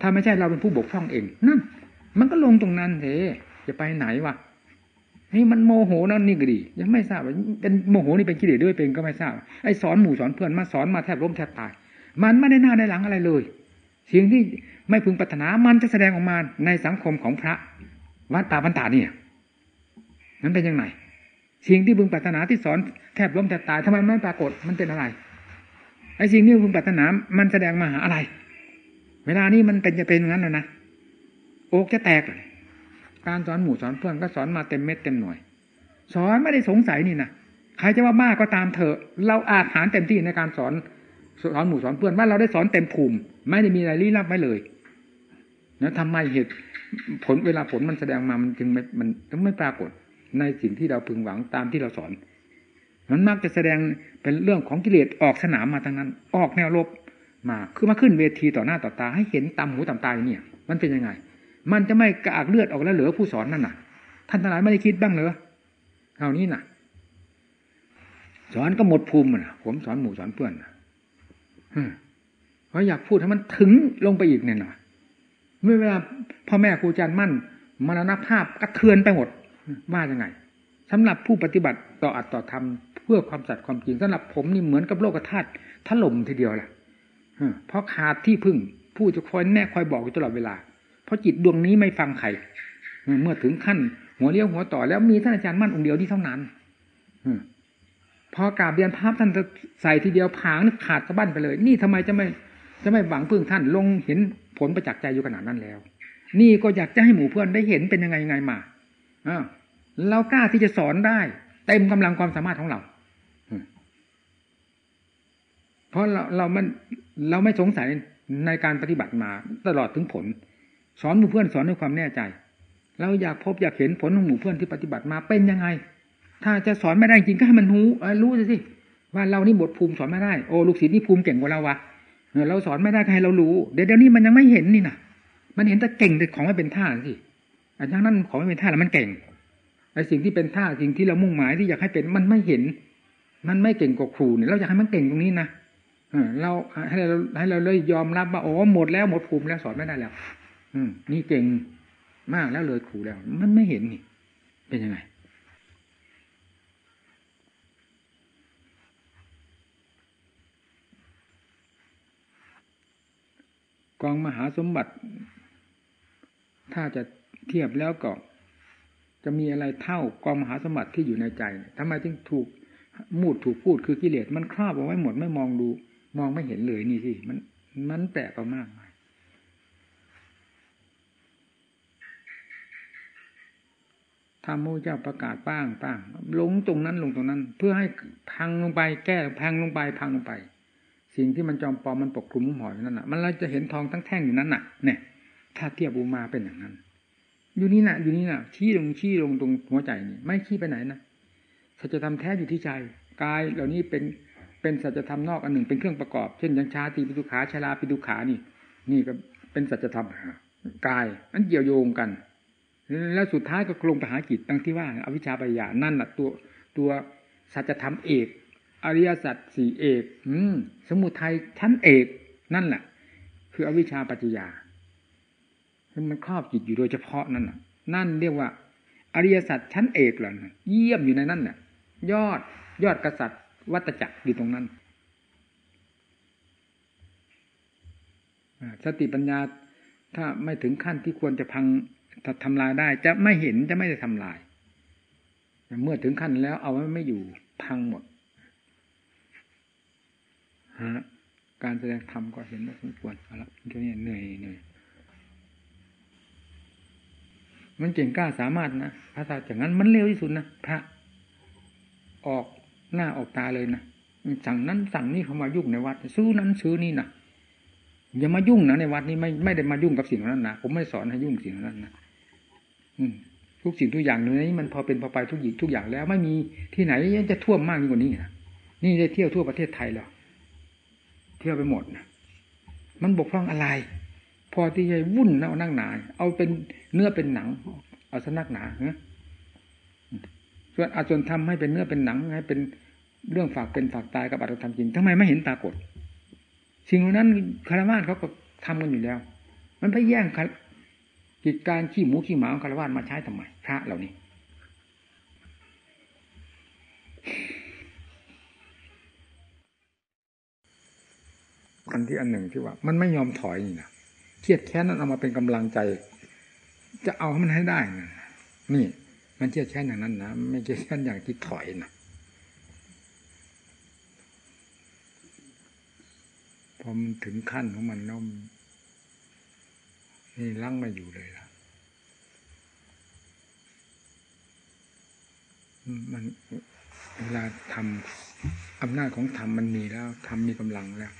ถ้าไม่ใช่เราเป็นผู้บกพร่องเองนั่นมันก็ลงตรงนั้นเถอะจะไปไหนวะนี่มันโมโหนั่นนี่ก็ดี ยังไม่ทราบว่าเป็นโมโหนี่เป็นกิเลสด้วยเป็นก็ไม่ทราบไอ้สอนหมู่สอนเพื่อนมาสอนมาแทบล้มแทบตาย มันไม่ได้หน้าได้หลังอะไรเลยสิ่งที่ไม่พึงปรารถนามันจะแสดงออกมาในสังคมของพระวัดป่าบรรดาเนี่ยนั้นเป็นยังไงสิ่งที่พึงปรารถนาที่สอนแทบล้มแทบตายทำไมไม่ปรากฏมันเป็นอะไรไอ้สิ่งที่พึงปรารถนามันแสดงมาหาอะไร เวลานี้มันเป็นจะเป็นงั้นแล้วนะโอกจะแตกเลยการสอนหมู่สอนเพื่อนก็สอนมาเต็มเม็ดเต็มหน่วย สอนไม่ได้สงสัยนี่นะใครจะว่าบ้าก็ตามเถอะ เราอาจหารเต็มที่ในการสอน สอนหมู่สอนเพื่อนว่าเราได้สอนเต็มภูมิ ไม่ได้มีอะไรลี้ลับไว้เลยนะทำไมเหตุผลเวลาผลมันแสดงมามันจึงไม่มันต้องไม่ปรากฏในสิ่งที่เราพึงหวังตามที่เราสอนมันมักจะแสดงเป็นเรื่องของกิเลสออกสนามมาทั้งนั้น ออกแนวลบมาคือมาขึ้นเวทีต่อหน้าต่อตา ให้เห็นตามหูตามตาเนี่ย มันเป็นยังไง มันจะไม่กระอักเลือดออกแล้วเหลือผู้สอนนั่นน่ะ ท่านทั้งหลายไม่ได้คิดบ้างเหรอเท่านี้น่ะ สอนก็หมดภูมินะผมสอนหมู่สอนเพื่อนนะ เพราะอยากพูดให้มันถึงลงไปอีกเนี่ยนะเมื่อเวลาพ่อแม่ครูอาจารย์มั่นมรณภาพกระเทือนไปหมดว่ายังไงสำหรับผู้ปฏิบัติต่ออัตต่อธรรมเพื่อความสัตย์ความจริงสำหรับผมนี่เหมือนกับโลกธาตุถล่มทีเดียวแหละเพราะขาดที่พึ่ง ผู้จะคอยแน่คอยบอกอยู่ตลอดเวลา เพราะจิตดวงนี้ไม่ฟังใครเมื่อถึงขั้น หัวเลี้ยวหัวต่อแล้วมีท่านอาจารย์มั่นองค์เดียวนี้เท่านั้น พอกราบเรียนภาพท่านใส่ทีเดียวผางขาดสะบั้นไปเลย นี่ทำไมจะไม่จะไม่หวังพึ่งท่านลงเห็นผลประจักษ์ใจอยู่ขนาดนั้นแล้ว นี่ก็อยากจะให้หมู่เพื่อนได้เห็นเป็นยังไงยังไงมาอ่าเรากล้าที่จะสอนได้ เต็มกำลังความสามารถของเราเพราะเราเรามันเราไม่สงสัยในการปฏิบัติมาตลอดถึงผล สอนหมู่เพื่อนสอนด้วยความแน่ใจ เราอยากพบอยากเห็นผลของหมู่เพื่อนที่ปฏิบัติมาเป็นยังไง ถ้าจะสอนไม่ได้จริงก็ให้มันรู้รู้สิว่าเรานี่บทภูมิสอนไม่ได้ โอ้ลูกศิษย์นี่ภูมิเก่งกว่าเราวะเราสอนไม่ได้ก็ให้เรารู้ เดี๋ยวเดี๋ยวนี้มันยังไม่เห็นนี่นะมันเห็นแต่เก่งแต่ของไม่เป็นท่าสิอันนั้นของไม่เป็นท่าแล้วมันเก่งไอ้สิ่งที่เป็นท่าสิ่งที่เรามุ่งหมายที่อยากให้เป็นมันไม่เห็น มันไม่เก่งกว่าครูเนี่ยเราอยากให้มันเก่งตรงนี้นะเราให้เราให้เราเลยยอมรับว่าโอ้หมดแล้วหมดภูมิแล้วสอนไม่ได้แล้ว อืมนี่เก่งมากแล้วเลยครูแล้ว มันไม่เห็นนี่ เป็นยังไง กองมหาสมบัติ ถ้าจะเทียบแล้วก็ จะมีอะไรเท่ากองมหาสมบัติที่อยู่ในใจทำไมจึงถูกมูดถูกพูดคือกิเลสมันครอบเอาไว้หมดไม่มองดู มองไม่เห็นเลยนี่สิมันมันแปลกมากทำมูเจ้าประกาศป้างป้างลงตรงนั้นลงตรงนั้น เพื่อให้พังลงไปแก้พังลงไปพังลงไป สิ่งที่มันจอมปลอมมันปกคลุมหุ้มห่ออยู่นั่นน่ะ มันเราจะเห็นทองทั้งแท่งอยู่นั้นน่ะเนี่ยถ้าเทียบบูมาเป็นอย่างนั้น อยู่นี่น่ะ อยู่นี่น่ะชี้ลงชี้ลงตรงหัวใจนี่ ไม่ชี้ไปไหนนะสัจธรรมแท้อยู่ที่ใจกายเหล่านี้เป็นเป็นสัจธรรมนอกอันหนึ่งเป็นเครื่องประกอบ เช่นยังชาติปิดุขาชาลาปิดุขานี่ นี่ก็เป็นสัจธรรมกายอันเกี่ยวโยงกัน แล้วสุดท้ายก็ลงไปหาจิตตั้งที่ว่าอวิชชาปัญญานั่นแหละตัวตัวสัจธรรมเอก อริยสัจสี่เอก อืม สมุทัยชั้นเอกนั่นแหละ คืออวิชชาปัจจยามันครอบจิตอยู่โดยเฉพาะนั่นน่ะ นั่นเรียกว่า อริยสัจชั้นเอกเหล่านั้นเยี่ยมอยู่ในนั่นน่ะ ยอดยอดกษัตริย์ วัตจักรอยู่ตรงนั้นสติปัญญาถ้าไม่ถึงขั้นที่ควรจะพังทำลายได้ จะไม่เห็นจะไม่ได้ทำลาย เมื่อถึงขั้นแล้วเอาไว้ไม่อยู่พังหมด ฮะการแสดงธรรมก็เห็นว่าสมควรเอาละแค่นี้เหนื่อยเหนื่อยมันเก่งกล้าสามารถนะภาษาอย่างนั้นมันเร็วที่สุดนะพระ ออกหน้าออกตาเลยนะสั่งนั้นสั่งนี่เขามายุ่งในวัด ซื้อนั้นซื้อนี่นะอย่ามายุ่งนะในวัดนี้ไม่ไม่ได้มายุ่งกับสิ่งนั้นนะผมไม่สอนให้ยุ่งสิ่งนั้นนะอืมทุกสิ่งทุกอย่างในนี้มันพอเป็นพอไปทุกอย่างทุกอย่างแล้ว ไม่มีที่ไหนจะท่วมมากยิ่งกว่านี้นะนี่ได้เที่ยวทั่วประเทศไทยแล้ว เที่ยวไปหมดนะมันบกพร่องอะไร พอที่จะวุ่นเอานั่งหนา เอาเป็นเนื้อเป็นหนัง เอาสนักหนาเนะส่วนอาจนทำให้เป็นเนื้อเป็นหนังให้เป็นเรื่องฝากเป็นฝากตายกับอัตธรรมจริงทำไมไม่เห็นปรากฏสิ่งเหล่านั้นคารวะเขาก็ทำกันอยู่แล้ว มันไปแย่งกิจการขี้หมูขี้หมาของคารวะมาใช้ทำไมพระเหล่านี้ อันที่อันหนึ่งที่ว่า มันไม่ยอมถอยนี่นะเครียดแค้นนั้นเอามาเป็นกำลังใจ จะเอาให้มันให้ได้นะนี่ มันเครียดแค้นอย่างนั้นนะไม่เครียดแค้นอย่างที่ถอยนะพอมันถึงขั้นของมันน้อมนี่ลังไม่อยู่เลยล่ะมันเวลาทำอำนาจของธรรมมันมีแล้วธรรมมีกำลังแล้ว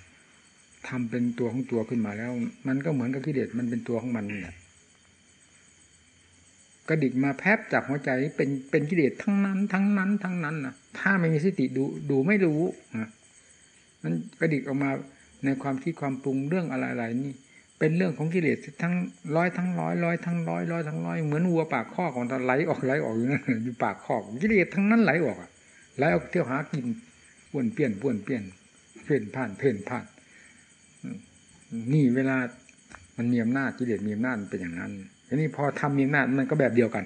ทำเป็นตัวของตัวขึ้นมาแล้ว มันก็เหมือนกับกิเลสมันเป็นตัวของมันเนี่ยกระดิกมาแพบจากหัวใจเป็นเป็นกิเลสทั้งนั้น ทั้งนั้น ทั้งนั้นนะถ้าไม่มีสติดูดูไม่รู้นะมันกระดิกออกมาในความคิดความปรุงเรื่องอะไรๆนี่ เป็นเรื่องของกิเลสทั้งร้อยทั้งร้อยร้อยทั้งร้อยร้อยทั้งร้อยเหมือนวัวปากข้อของตาไหลออกไหลออกอยู่นั่นอยู่ปากข้อกิเลสทั้งนั้นไหลออกอะไหลออกเที่ยวหากินป้วนเปี้ยนป้วนเปี้ยนเพ่นผ่านเพ่นผ่านนี่ นี่เวลามันมีอำนาจกิเลสมีอำนาจเป็นอย่างนั้นทีนี้พอทำมีอำนาจมันก็แบบเดียวกัน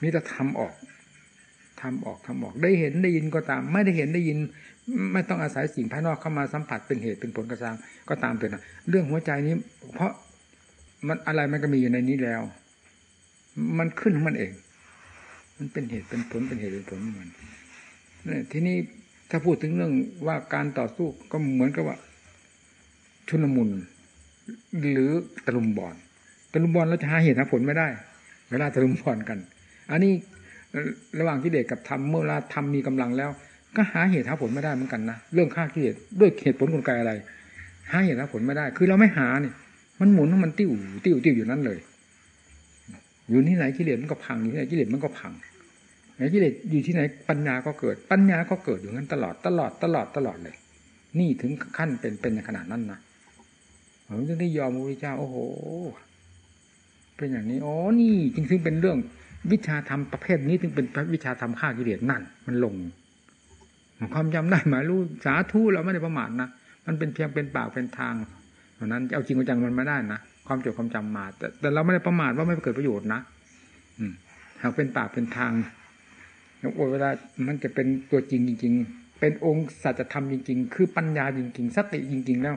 มิจะทำออกทำออกทำออก ได้เห็นได้ยินก็ตาม ไม่ได้เห็นได้ยิน ไม่ต้องอาศัยสิ่งภายนอกเข้ามาสัมผัสเป็นเหตุเป็นผลกระซังก็ตามเถิดนะเรื่องหัวใจนี้ เพราะมันอะไรมันก็มีอยู่ในนี้แล้ว มันขึ้นของมันเอง มันเป็นเหตุเป็นผลเป็นเหตุเป็นผลเหมือนทีนี้ถ้าพูดถึงเรื่องว่าการต่อสู้ก็เหมือนกับว่า ชุนมุนหรือตะลุมบอลตะลุมบอลเราจะหาเหตุหาผลไม่ได้ เวลาตะลุมบอลกัน อันนี้ระหว่างกิเลสกับธรรมเมื่อเวลาธรรมมีกำลังแล้ว ก็หาเหตุหาผลไม่ได้เหมือนกันนะเรื่องฆ่ากิเลสด้วยเหตุผลกลไกอะไร หาเหตุหาผลไม่ได้ คือเราไม่หานี่มันหมุนมันติ้วติ้วติ้วอยู่นั้นเลย อยู่ที่ไหนกิเลสมันก็พังอยู่ที่ไหนกิเลสมันก็พังไหนกิเลสอยู่ที่ไหนปัญญาก็เกิด ปัญญาก็เกิดอยู่นั้นตลอดตลอดตลอดตลอดเลย นี่ถึงขั้นเป็นเป็นขนาดนั้นนะ ผมจึงได้ยอมพระพุทธเจ้า โอ้โห เป็นอย่างนี้ อ๋อ นี่จริงๆเป็นเรื่อง วิชาธรรมประเภทนี้ถึงเป็นวิชาธรรมฆ่ากิเลสนั่น มันลง ความจำได้หมายรู้สาธุเราไม่ได้ประมาทนะ มันเป็นเพียงเป็นปากเป็นทางเพราะนั้นเอาจริงเอาจังมันไม่ได้นะ ความจดความจำมา แต่แต่เราไม่ได้ประมาทว่าไม่เกิดประโยชน์นะ อืมหากเป็นปากเป็นทางแล้วเวลามันจะเป็นตัวจริงจริง ๆ เป็นองค์สัจธรรมจริง ๆ คือปัญญาจริง ๆ สติจริง ๆ แล้ว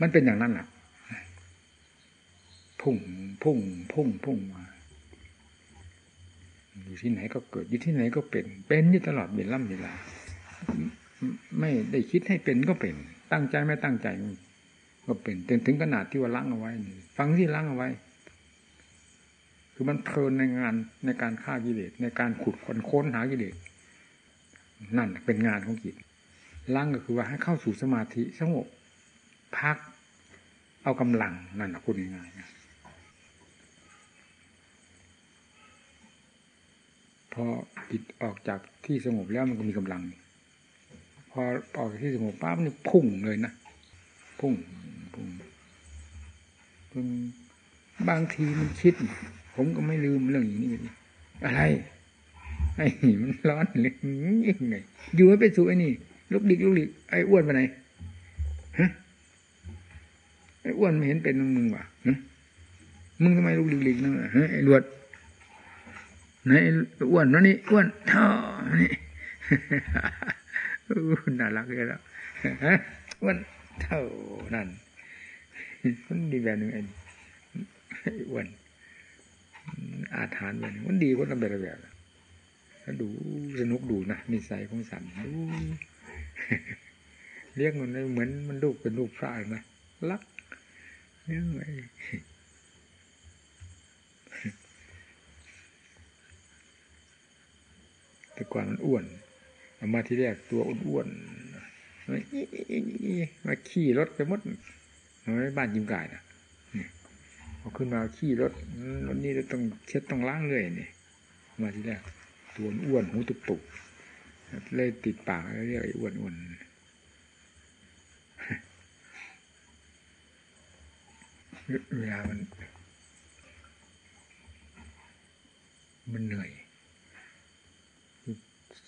มันเป็นอย่างนั้นแหละ พุ่งพุ่งพุ่งพุ่งมาอยู่ที่ไหนก็เกิดอยู่ที่ไหนก็เป็น เป็นอยู่ตลอดเวลาเวลาไม่ได้คิดให้เป็นก็เป็น ตั้งใจไม่ตั้งใจก็เป็นจนถึงขนาดที่ว่าล้างเอาไว้ฟังที่ล้างเอาไว้ คือมันเพลินในงานในการฆ่ากิเลสในการขุดค้นค้นหากิเลสนั่นเป็นงานของจิตล้างก็คือว่าให้เข้าสู่สมาธิสงบพัก เอากำลังนั่นนะพูดง่ายๆ พอจิตออกจากที่สงบแล้วมันก็มีกำลัง พอออกจากที่สงบปั๊บนี่พุ่งเลยนะพุ่งพุ่งพุ่งบางทีมันคิด ผมก็ไม่ลืมเรื่องอย่างนี้อะไรไอ้นี่มันร้อนเลยยังไงอยู่ไม่เป็นสุขไอ้นี่ลุกดิกลุกดิกไอ้อ้วนไปไหนฮะไอ้อ้วนไม่เห็นเป็นมึงวะมึงทำไมลุกดิกดิกนั่นฮะไอ้ลวด ไหนอ้วนนันนี่อ้วนเท่านี่น่ารักเลยแล้วอ้วนเท่านั่นมันดีแบบนึงไอ้อ้วนอาถรรพ์แบบมันดีคนละแบบแบบแล้วดูสนุกดูนะนิสัยของสันดูเรียกมันเหมือนมันลูกเป็นลูกพระนะรักเลี้ยงไแต่ก่อนมันอ้วนมาที่แรกตัวอ้วนๆมาขี่รถไปมดในบ้านยิมกายนะพอขึ้นมาขี่รถวันนี้เราต้องเช็ดต้องล้างเลยนี่มาที่แรกตัวอ้วนหูตุกตุกเลยติดปากเรียกไอ้อ้วนอ้วนเวลามัน มันเหนื่อย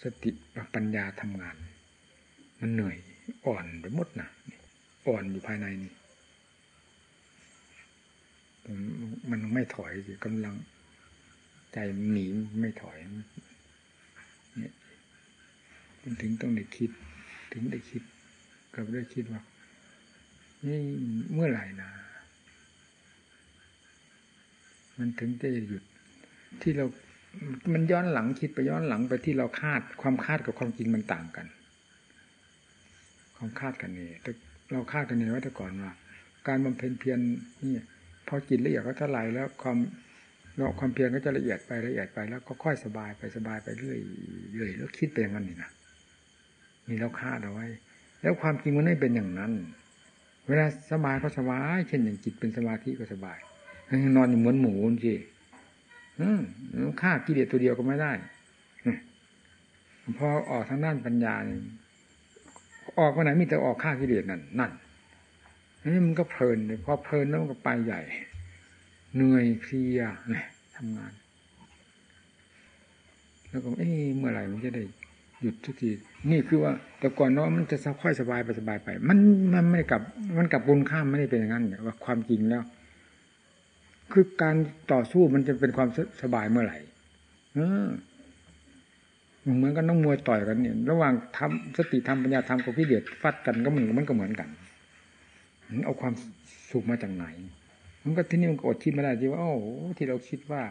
สติปัญญาทำงาน มันเหนื่อยอ่อนไปหมดนะอ่อนอยู่ภายในนี่มันไม่ถอยสิกำลัง ใจหนีไม่ถอยเนี่ยถึงต้องได้คิด ถึงได้คิดก็ได้คิดว่านี่เมื่อไหร่นะมันถึงจะหยุดที่เรา มันย้อนหลังคิดไปย้อนหลังไปที่เราคาด ความคาดกับความจริงมันต่างกัน ความคาดกันนี่แต่เราคาดกันนี่ว่าแต่ก่อนว่า การบำเพ็ญเพียรนี่พอจิตละเอียดก็เท่าไหร่แล้วความเนาความเพียรก็จะละเอียดไปละเอียดไปแล้วก็ค่อยสบายไปสบายไปเรื่อยเรื่อยแล้วคิดไปอย่างนั้นนี่นะนี่เราคาดเอาไว้ แล้วความจริงมันไม่เป็นอย่างนั้น เวลาสบายก็สบาย เช่นอย่างจิตเป็นสมาธิก็สบายนอนอยู่เหมือนหมูสิอืม ฆ่ากิเลสตัวเดียวก็ไม่ได้พอออกทางด้านปัญญาออกไปไหนมีแต่ออกฆ่ากิเลสนั่นนั่นนี่มันก็เพลินเลยพอเพลินแล้วมันก็ไปใหญ่ เหนื่อยเพลียเนี่ยทำงาน แล้วก็เอ๊ะเมื่อไหร่มันจะได้หยุดทุกทีนี่คือว่า แต่ก่อนเนาะมันจะค่อยสบายไปสบายไป มันมันไม่กลับ มันกลับบุญข้ามไม่ได้เป็นอย่างนั้นว่าความจริงแล้ว คือการต่อสู้มันจะเป็นความสบายเมื่อไหร่เหมือนกันน้องมวยต่อยกันเนี่ย ระหว่างทำสติธรรมปัญญาธรรมกับพิเดียดฟัดกันก็เหมือนมันก็เหมือนกันเอาความสุขมาจากไหน มันก็ที่นี่มันอดคิดไม่ได้ที่ว่าโอ้ที่เราคิดว่า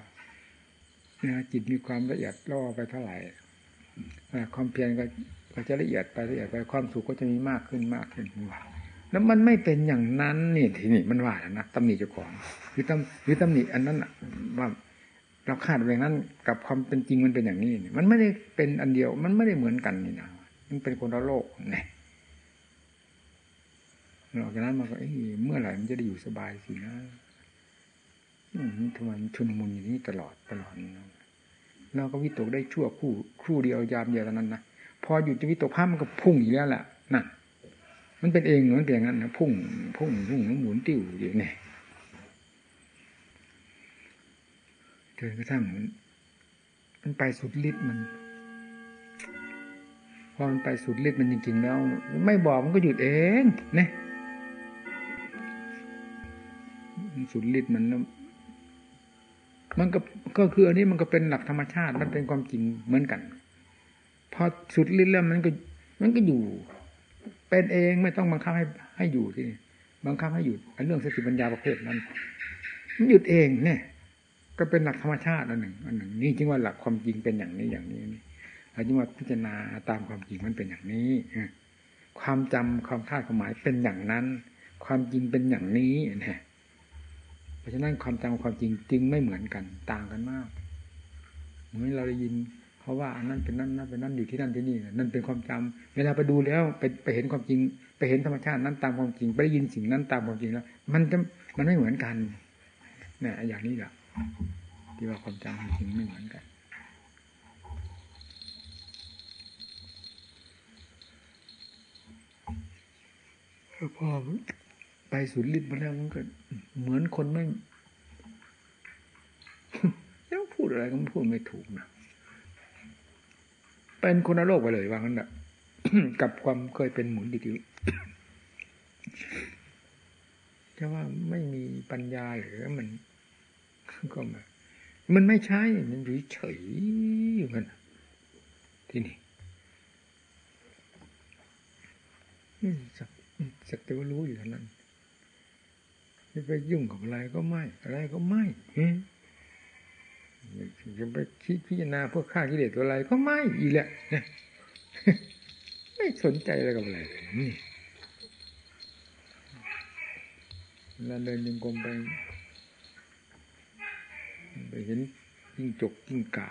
จิตมีความละเอียดล่อไปเท่าไหร่ความเพียรก็ก็จะละเอียดไปละเอียดไปความสุขก็จะมีมากขึ้นมากขึ้นว่า แล้วมันไม่เป็นอย่างนั้นนี่ทีนี่มันว่าแล้วนะตำหนิเจ้าของหรือตำหรือตำหนิอันนั้นว่าเราคาดแบบนั้นกับความเป็นจริงมันเป็นอย่างนี้ มันไม่ได้เป็นอันเดียว มันไม่ได้เหมือนกันนี่นะมันเป็นคนละโลกเนี่ยหลังจากนั้นมาก็เอ้เมื่อไหร่มันจะได้อยู่สบายสินะทำไมชุนมุนอย่างนี้ตลอดตลอดเราก็วิตกได้ชั่วคู่ครู่เดียวยามเดียวเท่านั้นนะพอหยุดจะวิตกภาพมันก็พุ่งอีกแล้วแหละนั่น มันเป็นเองมันเป็นอย่างนั้นนะพุ่งพุ่งพุ่งหมุนติ้วอย่างนี้จนกระทั่งมันไปสุดฤทธิ์มันพอมันไปสุดฤทธิ์มันจริงๆแล้ว ไม่บอกมันก็หยุดเองเนี่ยสุดฤทธิ์มันมันก็ก็คืออันนี้มันก็เป็นหลักธรรมชาติ มันเป็นความจริงเหมือนกัน พอสุดฤทธิ์แล้วมันก็ มันก็อยู่ เป็นเองไม่ต้องบังคับให้ให้อยู่ที่บังคับให้หยุดอันเรื่องสติปัญญาประเภทนั้น มันหยุดเองเนี่ย ก็เป็นหลักธรรมชาติอันหนึ่ง อันหนึ่ง นี่จึงว่าหลักความจริงเป็นอย่างนี้อย่างนี้นี่เราจึงว่าพิจารณาตามความจริงมันเป็นอย่างนี้ความจำความคาดความหมายเป็นอย่างนั้น ความจริงเป็นอย่างนี้เนี่ยเพราะฉะนั้นความจำความจริงจึงไม่เหมือนกัน ต่างกันมาก เหมือนเราได้ยิน เพราะว่าอันนั้นเป็นนั่นนั่นเป็นนั่นอยู่ที่นั่นที่นี่นั่นเป็นความจำเวลาไปดูแล้วไปไปเห็นความจริง ไปเห็นธรรมชาตินั้นตามความจริง ไปได้ยินสิ่งนั้นตามความจริงแล้ว มันจะมันไม่เหมือนกันเนี่ยอย่างนี้แหละที่ว่าความจำความจริงไม่เหมือนกันพอไปสุดฤทธิ์มาแล้วมันก็เหมือนคนไม่ยังพูดอะไรก็พูดไม่ถูกนะ เป็นคนโลกไปเลยว่างั้นแหละกับความเคยเป็นหมุนดิวๆจะว่าไม่มีปัญญาหรือมันก็มามันไม่ใช่ มันอยู่เฉยอยู่กันที่นี่สักสักแต่ว่ารู้อยู่เท่านั้นจะไปยุ่งกับอะไรก็ไม่ อะไรก็ไม่ จะไปคิดพิจารณาเพื่อฆ่ากิเลสตัวอะไรก็ไม่อีแหละไม่สนใจอะไรกับอะไรนี่เราเดินยังกรมไปไปเห็นยิ่งจกยิ่งกา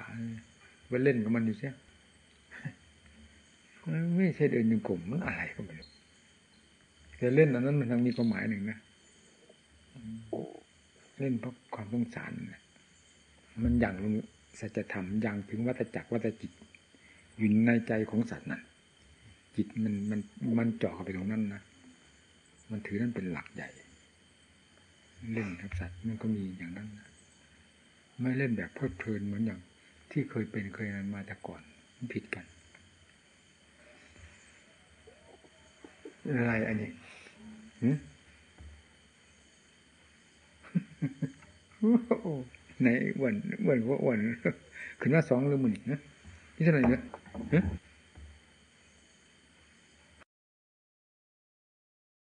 ไปเล่นกับมันอยู่ใช่ไม่ใช่เดินยังกรมมันอะไรก็ไม่รู้แต่เล่นอันนั้นมันทั้งมีความหมายหนึ่งนะเล่นเพราะความสงสาร มันอย่างลงสัจธรรมอย่างถึงวัฏจักรวัฏจิตอยู่ในใจของสัตว์นั่นจิตมันมันมันเจาะเข้าไปตรงนั้นนะมันถือนั่นเป็นหลักใหญ่ เล่นกับสัตว์มันก็มีอย่างนั้นนะไม่เล่นแบบเพลิดเพลินเหมือนอย่าง ที่เคยเป็นเคยนั้นมาแต่ก่อนมันผิดกันอะไรอันนี้ไหนอ้วนอ้วนว่าอ้วนขึ้นมาสองหรือหมื่นนะนี่เท่าไหร่เนี่ย